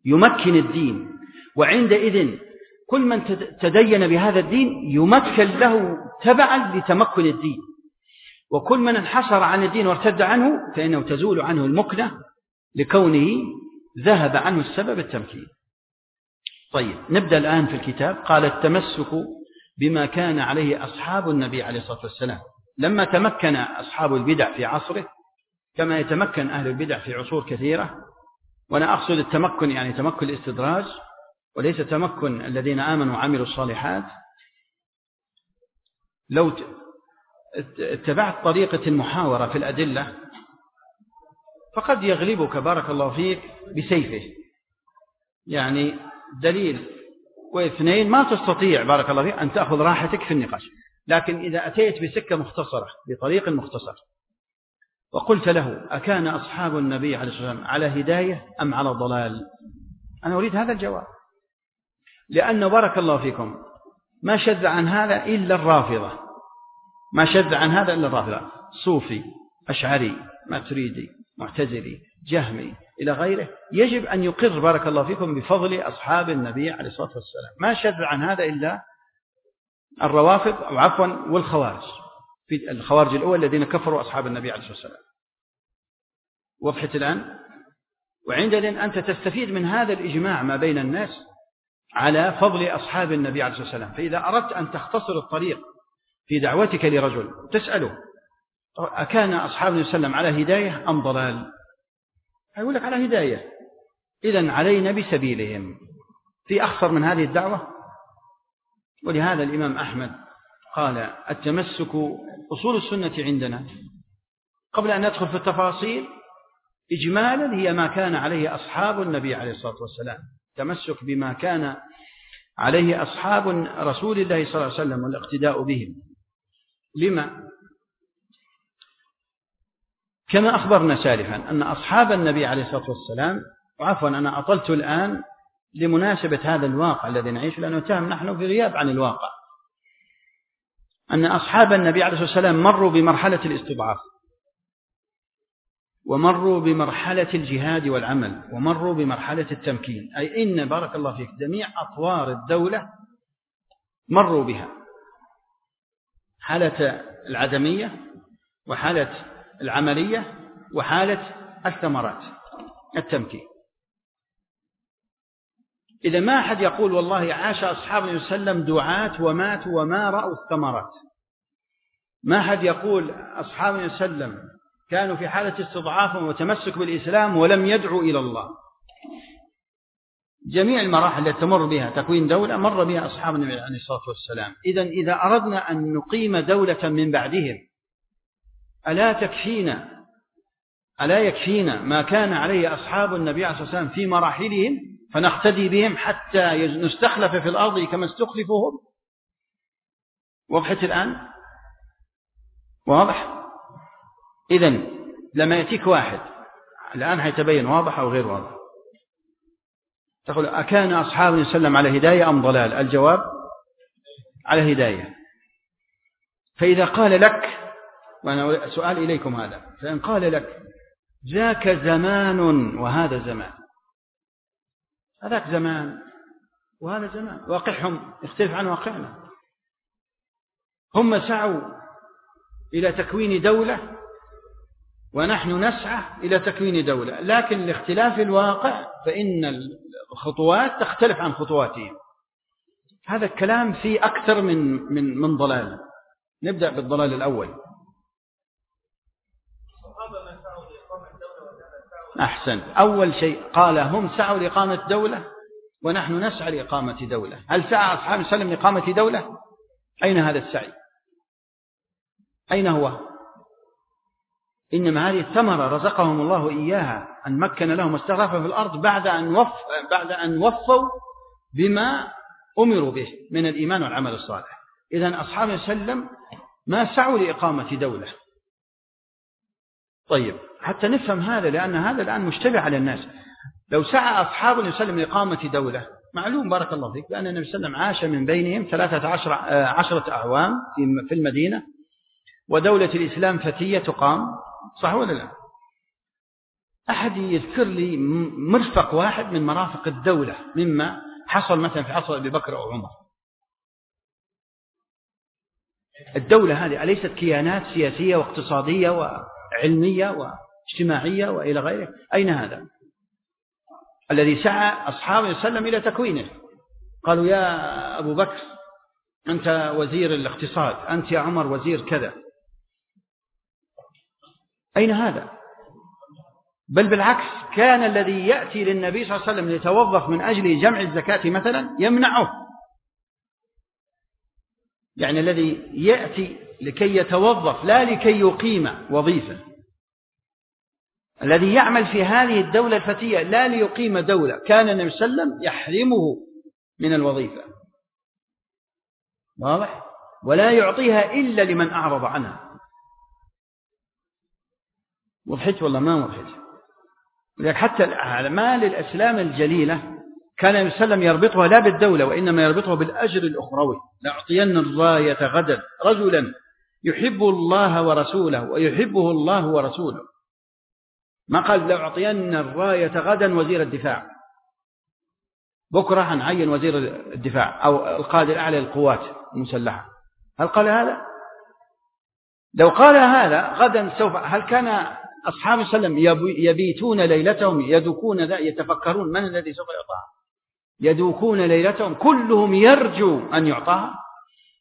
يمكن الدين. وعندئذ كل من تدين بهذا الدين يمكن له تبعا لتمكن الدين. وكل من انحصر عن الدين وارتد عنه فإنه تزول عنه المكنة لكونه ذهب عنه السبب التمكين. طيب نبدأ الآن في الكتاب. قال التمسك بما كان عليه أصحاب النبي عليه الصلاة والسلام. لما تمكن أصحاب البدع في عصره كما يتمكن أهل البدع في عصور كثيرة وأنا أقصد التمكن يعني تمكن الاستدراج وليس تمكن الذين آمنوا وعملوا الصالحات. لو اتبعت طريقة المحاورة في الأدلة فقد يغلبك بارك الله فيك بسيفه. يعني دليل. واثنين ما تستطيع بارك الله فيك أن تأخذ راحتك في النقاش. لكن إذا أتيت بسكة مختصرة بطريق مختصر وقلت له أكان أصحاب النبي عليه الصلاة والسلام على هداية أم على ضلال؟ أنا أريد هذا الجواب. لأن بارك الله فيكم ما شذ عن هذا إلا الرافضة. ما شذ عن هذا إلا الرافضة. صوفي أشعري ماتريدي معتزلي جهمي إلى غيره. يجب أن يقر بارك الله فيكم بفضل أصحاب النبي عليه الصلاة والسلام. ما شذ عن هذا إلا الروافض أو عفوا والخوارج. في الخوارج الأول الذين كفروا أصحاب النبي عليه الصلاة والسلام. وضحت الآن. وعندئذ أنت تستفيد من هذا الإجماع ما بين الناس على فضل أصحاب النبي عليه الصلاة والسلام. فإذا أردت أن تختصر الطريق في دعوتك لرجل تسأله أكان أصحاب النبي صلى الله عليه وسلم على هداية أم ضلال؟ يقول لك على هداية. إذا علينا بسبيلهم. في أخطر من هذه الدعوة؟ ولهذا الإمام أحمد قال التمسك أصول السنة عندنا. قبل أن ندخل في التفاصيل إجمالا هي ما كان عليه أصحاب النبي عليه الصلاة والسلام. تمسك بما كان عليه أصحاب رسول الله صلى الله عليه وسلم والاقتداء بهم. لما؟ كما أخبرنا سالفا أن أصحاب النبي عليه الصلاة والسلام وعفوا أنا أطلت الآن لمناسبة هذا الواقع الذي نعيش لأنه تهم نحن في غياب عن الواقع. أن أصحاب النبي عليه الصلاة والسلام مروا بمرحلة الاستضعاف ومروا بمرحلة الجهاد والعمل ومروا بمرحلة التمكين. أي إن بارك الله فيك جميع أطوار الدولة مروا بها. حالة العدمية وحالة العملية وحالة الثمرات التمكين. إذا ما أحد يقول والله عاش أصحاب عليه وسلم دعاة وماتوا وما رأوا الثمرات. ما أحد يقول أصحاب عليه وسلم كانوا في حالة استضعاف وتمسك بالإسلام ولم يدعوا إلى الله. جميع المراحل التي تمر بها تكوين دولة مر بها أصحاب النبي عليه الصلاة والسلام. إذا إذا أردنا أن نقيم دولة من بعدهم ألا تكفينا؟ ألا يكفينا ما كان عليه أصحاب النبي عليه الصلاة والسلام في مراحلهم فنقتدي بهم حتى نستخلف في الأرض كما استخلفوهم؟ وضحت الآن؟ واضح؟ إذا لما يأتيك واحد الآن هيتبين واضح أو غير واضح؟ تقول أكان أصحاب النبي صلى الله على هداية أم ضلال؟ الجواب على هداية. فإذا قال لك وأنا سؤال إليكم هذا. فإن قال لك ذاك زمان وهذا زمان. هذاك زمان وهذا زمان. واقعهم يختلف عن واقعنا. هم سعوا إلى تكوين دولة ونحن نسعى إلى تكوين دولة. لكن لاختلاف الواقع فإن الخطوات تختلف عن خطواتهم. هذا الكلام فيه أكثر من من من ضلال. نبدأ بالضلال الأول. أحسن. أول شيء قال هم سعوا لإقامة دولة ونحن نسعى لإقامة دولة. هل سعى أصحاب وسلم لإقامة دولة؟ أين هذا السعي؟ أين هو؟ إنما هذه الثمرة رزقهم الله إياها أن مكن لهم استغرف في الأرض بعد أن, وف بعد أن وفوا بما أمروا به من الإيمان والعمل الصالح. إذا أصحاب وسلم ما سعوا لإقامة دولة. طيب حتى نفهم هذا لأن هذا الآن مشتبه على الناس. لو سعى أصحاب النبي صلى الله عليه وسلم لإقامة دولة معلوم بارك الله فيك بأن النبي صلى الله عليه وسلم عاش من بينهم ثلاثة عشر عشرة أعوام في المدينة ودولة الإسلام فتية تقام صح ولا لا؟ أحد يذكر لي مرفق واحد من مرافق الدولة مما حصل مثلا في عصر أبي بكر أو عمر. الدولة هذه أليست كيانات سياسية واقتصادية وعلمية واجتماعية وإلى غيره. أين هذا؟ الذي سعى أصحابه وسلم إلى تكوينه. قالوا يا أبو بكر أنت وزير الاقتصاد أنت يا عمر وزير كذا. أين هذا؟ بل بالعكس كان الذي يأتي للنبي صلى الله عليه وسلم ليتوظف من أجل جمع الزكاة مثلا يمنعه. يعني الذي يأتي لكي يتوظف لا لكي يقيم وظيفة. الذي يعمل في هذه الدولة الفتية لا ليقيم دولة كان النبي صلى الله عليه وسلم يحرمه من الوظيفة. واضح؟ ولا يعطيها إلا لمن أعرض عنها. وضحت والله؟ ما وضحت حتى الأعمال الأسلام الجليلة كان النبي صلى الله عليه وسلم يربطها لا بالدولة وإنما يربطها بالأجر الأخروي. لأعطين الراية غدا. رجلا يحب الله ورسوله ويحبه الله ورسوله. ما قال لأعطين الراية غدا وزير الدفاع. بكرة هنعين وزير الدفاع أو القائد الأعلى للقوات المسلحة. هل قال هذا؟ لو قال هذا غدا سوف هل كان أصحاب وسلم يبيتون ليلتهم يدوكون يتفكرون من الذي سوف يعطاها؟ يدوكون ليلتهم كلهم يرجو أن يعطاها.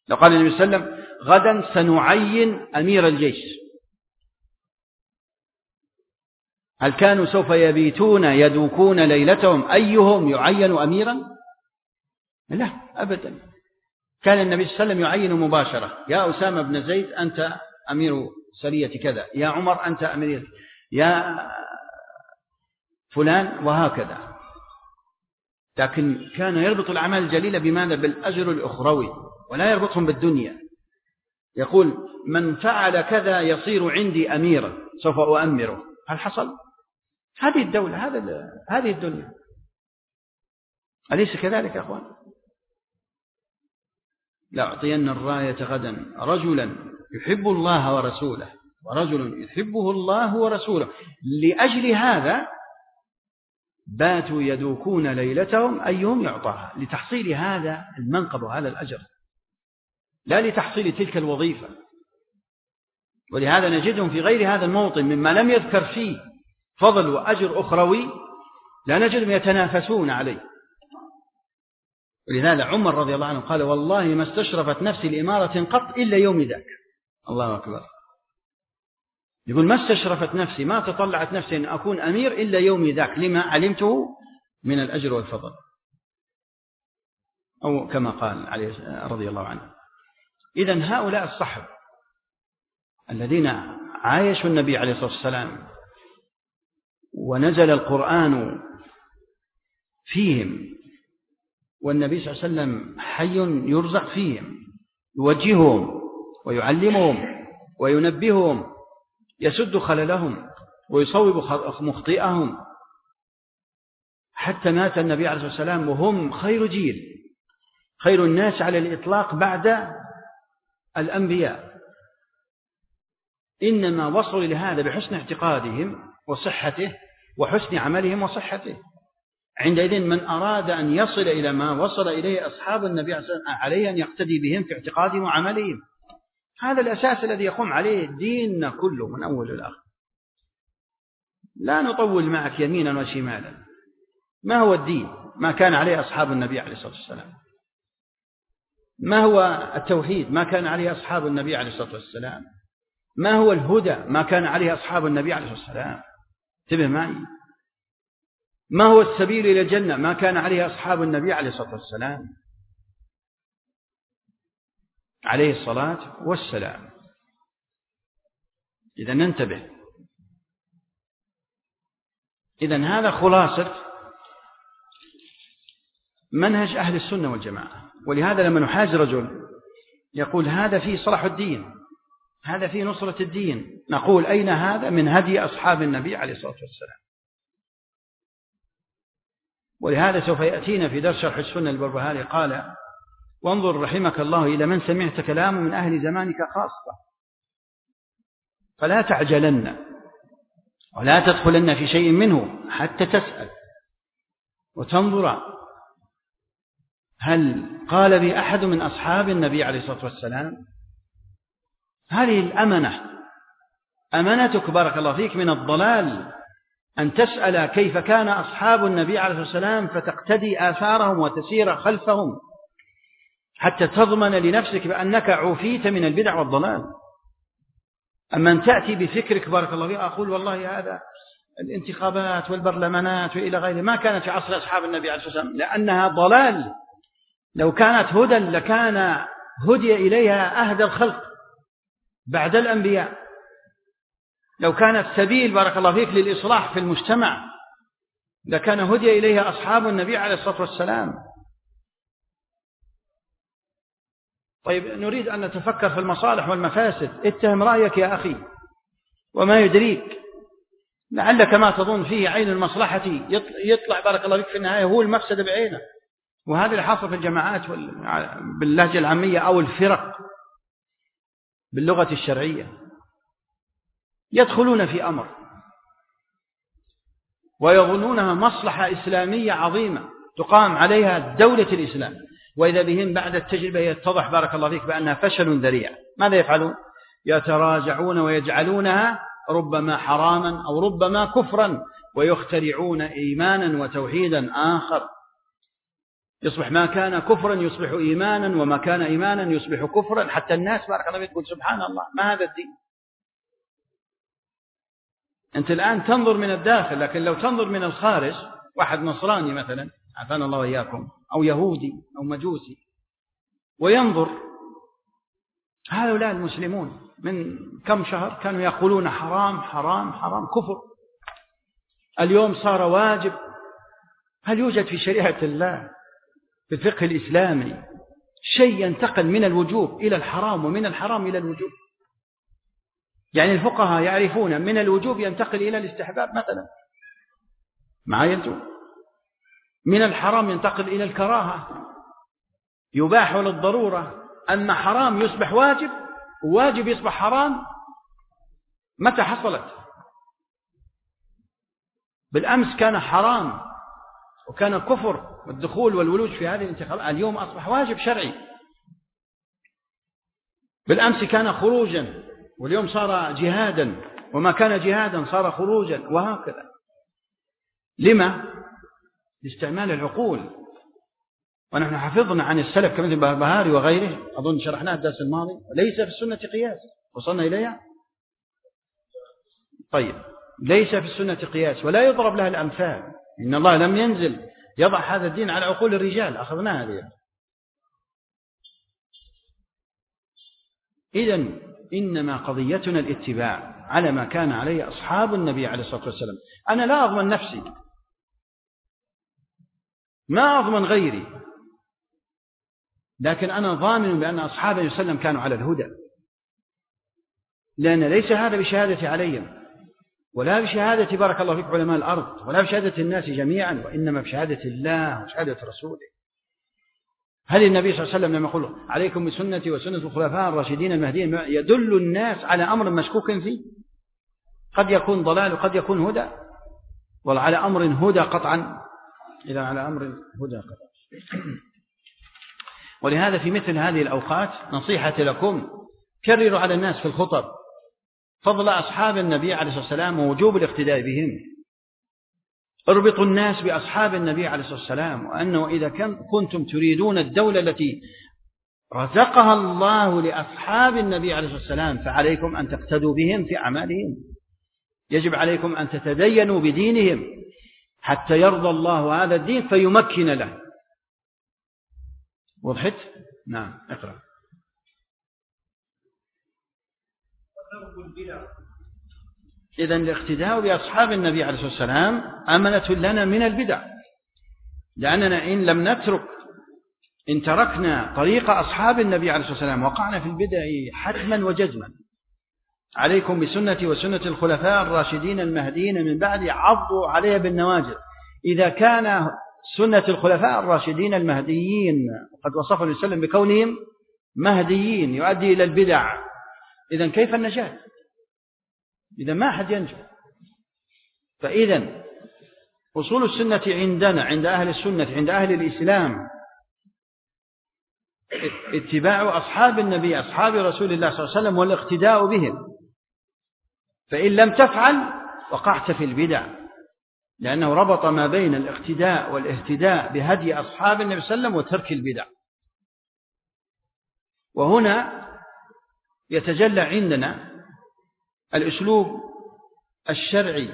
لو قال النبي صلى الله عليه وسلم غدا سنعين أمير الجيش. هل كانوا سوف يبيتون يدوكون ليلتهم؟ أيهم يعين أميرا؟ لا أبدا. كان النبي صلى الله عليه وسلم يعين مباشرة. يا أسامة بن زيد أنت أمير سرية كذا. يا عمر أنت أمير يا فلان وهكذا. لكن كان يربط الأعمال الجليلة بماذا؟ بالأجر الأخروي ولا يربطهم بالدنيا. يقول من فعل كذا يصير عندي أميرا سوف أؤمره. هل حصل؟ هذه الدولة هذا هذه الدنيا. أليس كذلك يا أخوان؟ لأعطين الراية غدا. رجلا يحب الله ورسوله ورجل يحبه الله ورسوله. لأجل هذا باتوا يدوكون ليلتهم أيهم يعطاها. لتحصيل هذا المنقب وهذا الأجر. لا لتحصيل تلك الوظيفة. ولهذا نجدهم في غير هذا الموطن مما لم يذكر فيه فضل وأجر أخروي لا نجدهم يتنافسون عليه. ولهذا عمر رضي الله عنه قال والله ما استشرفت نفسي لإمارة قط إلا يوم ذاك. الله أكبر. يقول ما استشرفت نفسي ما تطلعت نفسي أن أكون أمير إلا يوم ذاك لما علمته من الأجر والفضل. أو كما قال عليه رضي الله عنه. إذا هؤلاء الصحب الذين عايشوا النبي عليه الصلاة والسلام ونزل القرآن فيهم والنبي صلى الله عليه وسلم حي يرزق فيهم يوجههم ويعلمهم وينبههم يسد خللهم ويصوب مخطئهم. حتى مات النبي عليه الصلاة والسلام وهم خير جيل. خير الناس على الإطلاق بعد الأنبياء. إنما وصلوا لهذا بحسن اعتقادهم وصحته وحسن عملهم وصحته. عندئذ من أراد أن يصل إلى ما وصل إليه أصحاب النبي عليه أن يقتدي بهم في اعتقادهم وعملهم. هذا الأساس الذي يقوم عليه ديننا كله من أول إلى لا نطول معك يمينا وشمالا. ما هو الدين؟ ما كان عليه أصحاب النبي عليه الصلاة والسلام. ما هو التوحيد؟ ما كان عليه أصحاب النبي عليه الصلاة والسلام. ما هو الهدى؟ ما كان عليه أصحاب النبي عليه الصلاة والسلام. انتبه معي. ما هو السبيل إلى الجنة؟ ما كان عليه أصحاب النبي عليه الصلاة والسلام. عليه الصلاة والسلام. إذا ننتبه. إذا هذا خلاصة منهج أهل السنة والجماعة. ولهذا لما نحاج رجل يقول هذا فيه صلاح الدين هذا فيه نصرة الدين نقول أين هذا؟ من هدي أصحاب النبي عليه الصلاة والسلام. ولهذا سوف يأتينا في درس شرح السنة البربهاري قال وانظر رحمك الله إلى من سمعت كلامه من أهل زمانك خاصة. فلا تعجلن ولا تدخلن في شيء منه حتى تسأل وتنظر هل قال بي أحد من أصحاب النبي عليه الصلاة والسلام؟ هذه الأمنة. أمنتك بارك الله فيك من الضلال أن تسأل كيف كان أصحاب النبي عليه الصلاة والسلام فتقتدي آثارهم وتسير خلفهم. حتى تضمن لنفسك بأنك عفيت من البدع والضلال. أما أن تأتي بفكرك بارك الله فيك أقول والله هذا الانتخابات والبرلمانات وإلى غيره ما كانت في عصر أصحاب النبي عليه الصلاة والسلام لأنها ضلال. لو كانت هدى لكان هدي إليها أهدى الخلق بعد الأنبياء. لو كانت سبيل بارك الله فيك للإصلاح في المجتمع لكان هدي إليها أصحاب النبي عليه الصلاة والسلام. طيب نريد أن نتفكر في المصالح والمفاسد. اتهم رأيك يا أخي وما يدريك. لعلك ما تظن فيه عين المصلحة. يطلع بارك الله فيك في النهاية هو المفسد بعينه. وهذا اللي حصل في الجماعات باللهجة العامية أو الفرق باللغة الشرعية. يدخلون في أمر ويظنونها مصلحة إسلامية عظيمة تقام عليها دولة الإسلام. وإذا بهم بعد التجربة يتضح بارك الله فيك بأنها فشل ذريع. ماذا يفعلون؟ يتراجعون ويجعلونها ربما حراما أو ربما كفرا ويخترعون إيمانا وتوحيدا آخر. يصبح ما كان كفرا يصبح إيمانا وما كان إيمانا يصبح كفرا. حتى الناس بارك الله فيك تقول سبحان الله ما هذا الدين؟ أنت الآن تنظر من الداخل لكن لو تنظر من الخارج واحد نصراني مثلا عافانا الله وإياكم أو يهودي أو مجوسي وينظر هؤلاء المسلمون من كم شهر كانوا يقولون حرام حرام حرام كفر. اليوم صار واجب. هل يوجد في شريعة الله في الفقه الإسلامي شيء ينتقل من الوجوب إلى الحرام ومن الحرام إلى الوجوب؟ يعني الفقهاء يعرفون من الوجوب ينتقل إلى الاستحباب مثلا. معايا أنتم من الحرام ينتقل إلى الكراهة. يباح للضرورة أما حرام يصبح واجب وواجب يصبح حرام. متى حصلت؟ بالأمس كان حرام وكان كفر والدخول والولوج في هذه الانتقالات. اليوم أصبح واجب شرعي. بالأمس كان خروجا واليوم صار جهادا. وما كان جهادا صار خروجا وهكذا. لما؟ لاستعمال العقول. ونحن حفظنا عن السلف كمثل البهاري وغيره. أظن شرحناه الدرس الماضي. ليس في السنة قياس. وصلنا إليها؟ طيب. ليس في السنة قياس. ولا يضرب لها الأمثال. إن الله لم ينزل. يضع هذا الدين على عقول الرجال. أخذناها هذه إذا إنما قضيتنا الاتباع على ما كان عليه أصحاب النبي عليه الصلاة والسلام. أنا لا أضمن نفسي. ما أضمن غيري. لكن أنا ضامن بأن أصحابه وسلم كانوا على الهدى. لأن ليس هذا بشهادة عليهم ولا بشهادة بارك الله فيك علماء الأرض ولا بشهادة الناس جميعا وإنما بشهادة الله وشهادة رسوله. هل النبي صلى الله عليه وسلم لما يقول عليكم بسنتي وسنة الخلفاء الراشدين المهديين يدل الناس على أمر مشكوك فيه؟ قد يكون ضلال وقد يكون هدى. وعلى أمر هدى قطعا. إذا على أمر هدى قطعا ولهذا في مثل هذه الأوقات نصيحة لكم كرروا على الناس في الخطب فضل أصحاب النبي عليه الصلاة والسلام ووجوب الاقتداء بهم. اربطوا الناس بأصحاب النبي عليه الصلاة والسلام وأنه إذا كنتم تريدون الدولة التي رزقها الله لأصحاب النبي عليه الصلاة والسلام فعليكم أن تقتدوا بهم في أعمالهم. يجب عليكم أن تتدينوا بدينهم. حتى يرضى الله هذا الدين فيمكن له. وضحت؟ نعم اقرأ. إذا الاقتداء بأصحاب النبي عليه الصلاة والسلام أمنة لنا من البدع لأننا إن لم نترك إن تركنا طريق أصحاب النبي عليه الصلاة والسلام وقعنا في البدع حتما وجزما. عليكم بسنتي وسنة الخلفاء الراشدين المهديين من بعد عضوا عليها بالنواجذ. إذا كان سنة الخلفاء الراشدين المهديين قد وصف النبي صلى الله عليه وسلم بكونهم مهديين يؤدي إلى البدع. إذا كيف النجاة؟ إذا ما أحد ينجو. فإذا أصول السنة عندنا عند أهل السنة عند أهل الإسلام اتباع أصحاب النبي أصحاب رسول الله صلى الله عليه وسلم والاقتداء بهم. فإن لم تفعل وقعت في البدع لأنه ربط ما بين الاقتداء والاهتداء بهدي أصحاب النبي صلى الله عليه وسلم وترك البدع. وهنا يتجلى عندنا الأسلوب الشرعي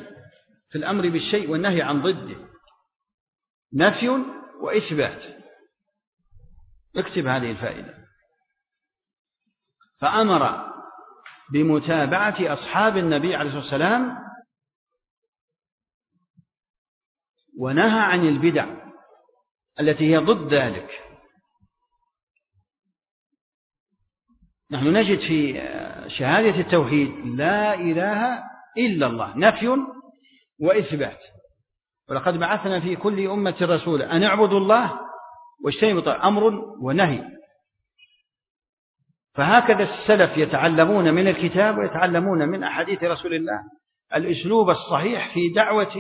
في الأمر بالشيء والنهي عن ضده. نفي وإثبات. اكتب هذه الفائدة. فأمر بمتابعة أصحاب النبي عليه الصلاة والسلام ونهى عن البدع التي هي ضد ذلك. نحن نجد في شهادة التوحيد لا إله إلا الله نفي وإثبات. ولقد بعثنا في كل أمة رسولا أن اعبدوا الله واجتنبوا أمر ونهي. فهكذا السلف يتعلمون من الكتاب ويتعلمون من أحاديث رسول الله. الأسلوب الصحيح في دعوة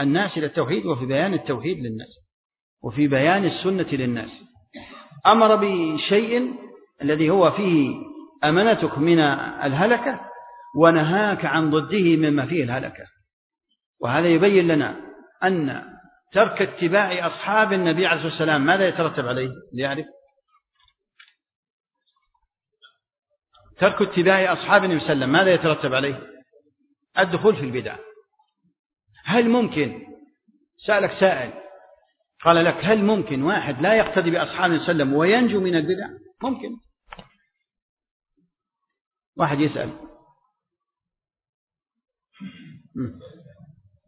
الناس إلى التوحيد وفي بيان التوحيد للناس وفي بيان السنة للناس. أمر بشيء الذي هو فيه أمنتك من الهلكة ونهاك عن ضده مما فيه الهلكة. وهذا يبين لنا أن ترك اتباع أصحاب النبي عليه الصلاة والسلام ماذا يترتب عليه؟ ليعرف. ترك اتباع أصحاب النبي صلى الله عليه وسلم ماذا يترتب عليه؟ الدخول في البدع. هل ممكن؟ سألك سائل. قال لك هل ممكن واحد لا يقتدي بأصحاب وسلم وينجو من البدع؟ ممكن. واحد يسأل.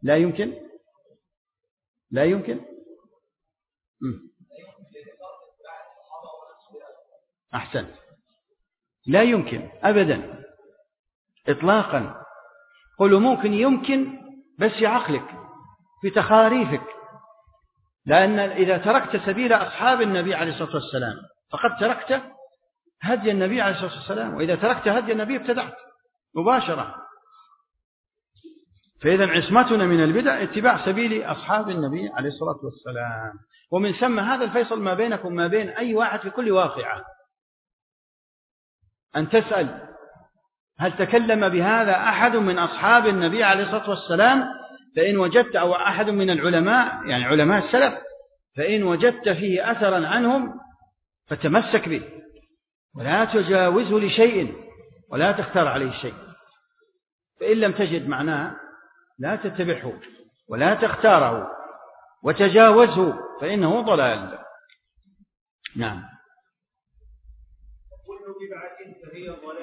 لا يمكن؟ لا يمكن؟ أحسن لا يمكن أبدا إطلاقا. قلوا ممكن يمكن بس عقلك في تخاريفك. لأن إذا تركت سبيل أصحاب النبي عليه الصلاة والسلام فقد تركت هدي النبي عليه الصلاة والسلام. وإذا تركت هدي النبي ابتدعت مباشرة. فإذا عصمتنا من البدع اتباع سبيل أصحاب النبي عليه الصلاة والسلام. ومن ثم هذا الفيصل ما بينكم ما بين أي واحد في كل واقعة. أن تسأل هل تكلم بهذا أحد من أصحاب النبي عليه الصلاة والسلام؟ فإن وجدت أو أحد من العلماء يعني علماء السلف فإن وجدت فيه أثرا عنهم فتمسك به. ولا تجاوزه لشيء ولا تختار عليه شيء. فإن لم تجد معناه لا تتبعه ولا تختاره وتجاوزه فإنه ضلال. نعم.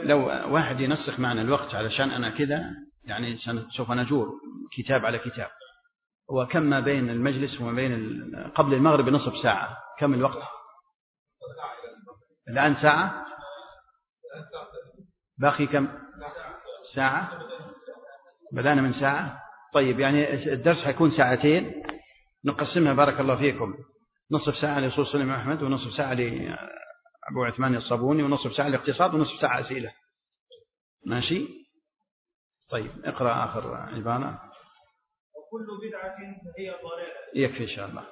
لو واحد ينسخ معنا الوقت علشان أنا كذا يعني سوف نجور كتاب على كتاب. وكم ما بين المجلس وما بين قبل المغرب نصف ساعة. كم الوقت؟ الآن ساعة؟ باقي كم؟ ساعة؟ بدأنا من ساعة؟ طيب يعني الدرس حيكون ساعتين. نقسمها بارك الله فيكم. نصف ساعة لصوص سليم أحمد ونصف ساعة لأبو عثمان الصابوني ونصف ساعة لاقتصاد ونصف ساعة أسئلة. ماشي؟ طيب اقرأ آخر عبارة. وكل بدعة هي ضلالة. يكفي إن شاء الله.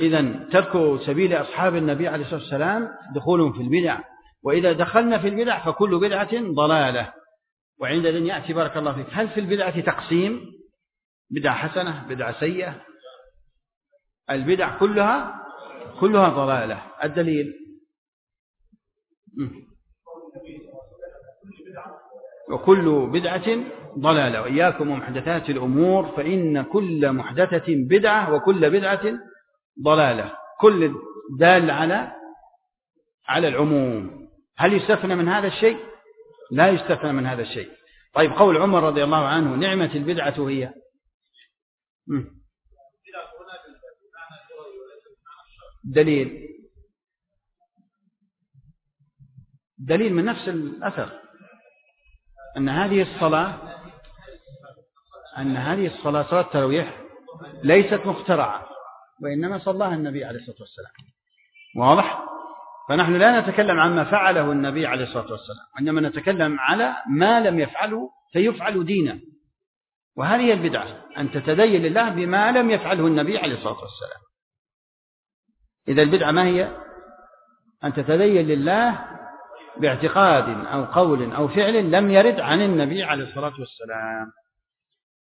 إذا ترك سبيل أصحاب النبي عليه الصلاة والسلام دخول في البدع. وإذا دخلنا في البدع فكل بدعة ضلالة. وعندئذ يأتي بارك الله فيك. هل في البدعة تقسيم؟ بدعة حسنة بدعة سيئة؟ البدع كلها كلها ضلالة. الدليل؟ وكل بدعة ضلالة. وإياكم ومحدثات الأمور فإن كل محدثة بدعة وكل بدعة ضلالة. كل دال على على العموم. هل يستثنى من هذا الشيء؟ لا يستثنى من هذا الشيء. طيب قول عمر رضي الله عنه نعمة البدعة هي؟ دليل. دليل من نفس الأثر أن هذه الصلاة أن هذه الصلاة صلاة التراويح ليست مخترعة وإنما صلاها النبي عليه الصلاة والسلام. واضح؟ فنحن لا نتكلم عما فعله النبي عليه الصلاة والسلام وإنما نتكلم على ما لم يفعله فيفعل دينا. وهذه البدعة أن تتدين لله بما لم يفعله النبي عليه الصلاة والسلام. إذا البدعة ما هي؟ أن تتدين لله باعتقاد أو قول أو فعل لم يرد عن النبي عليه الصلاة والسلام.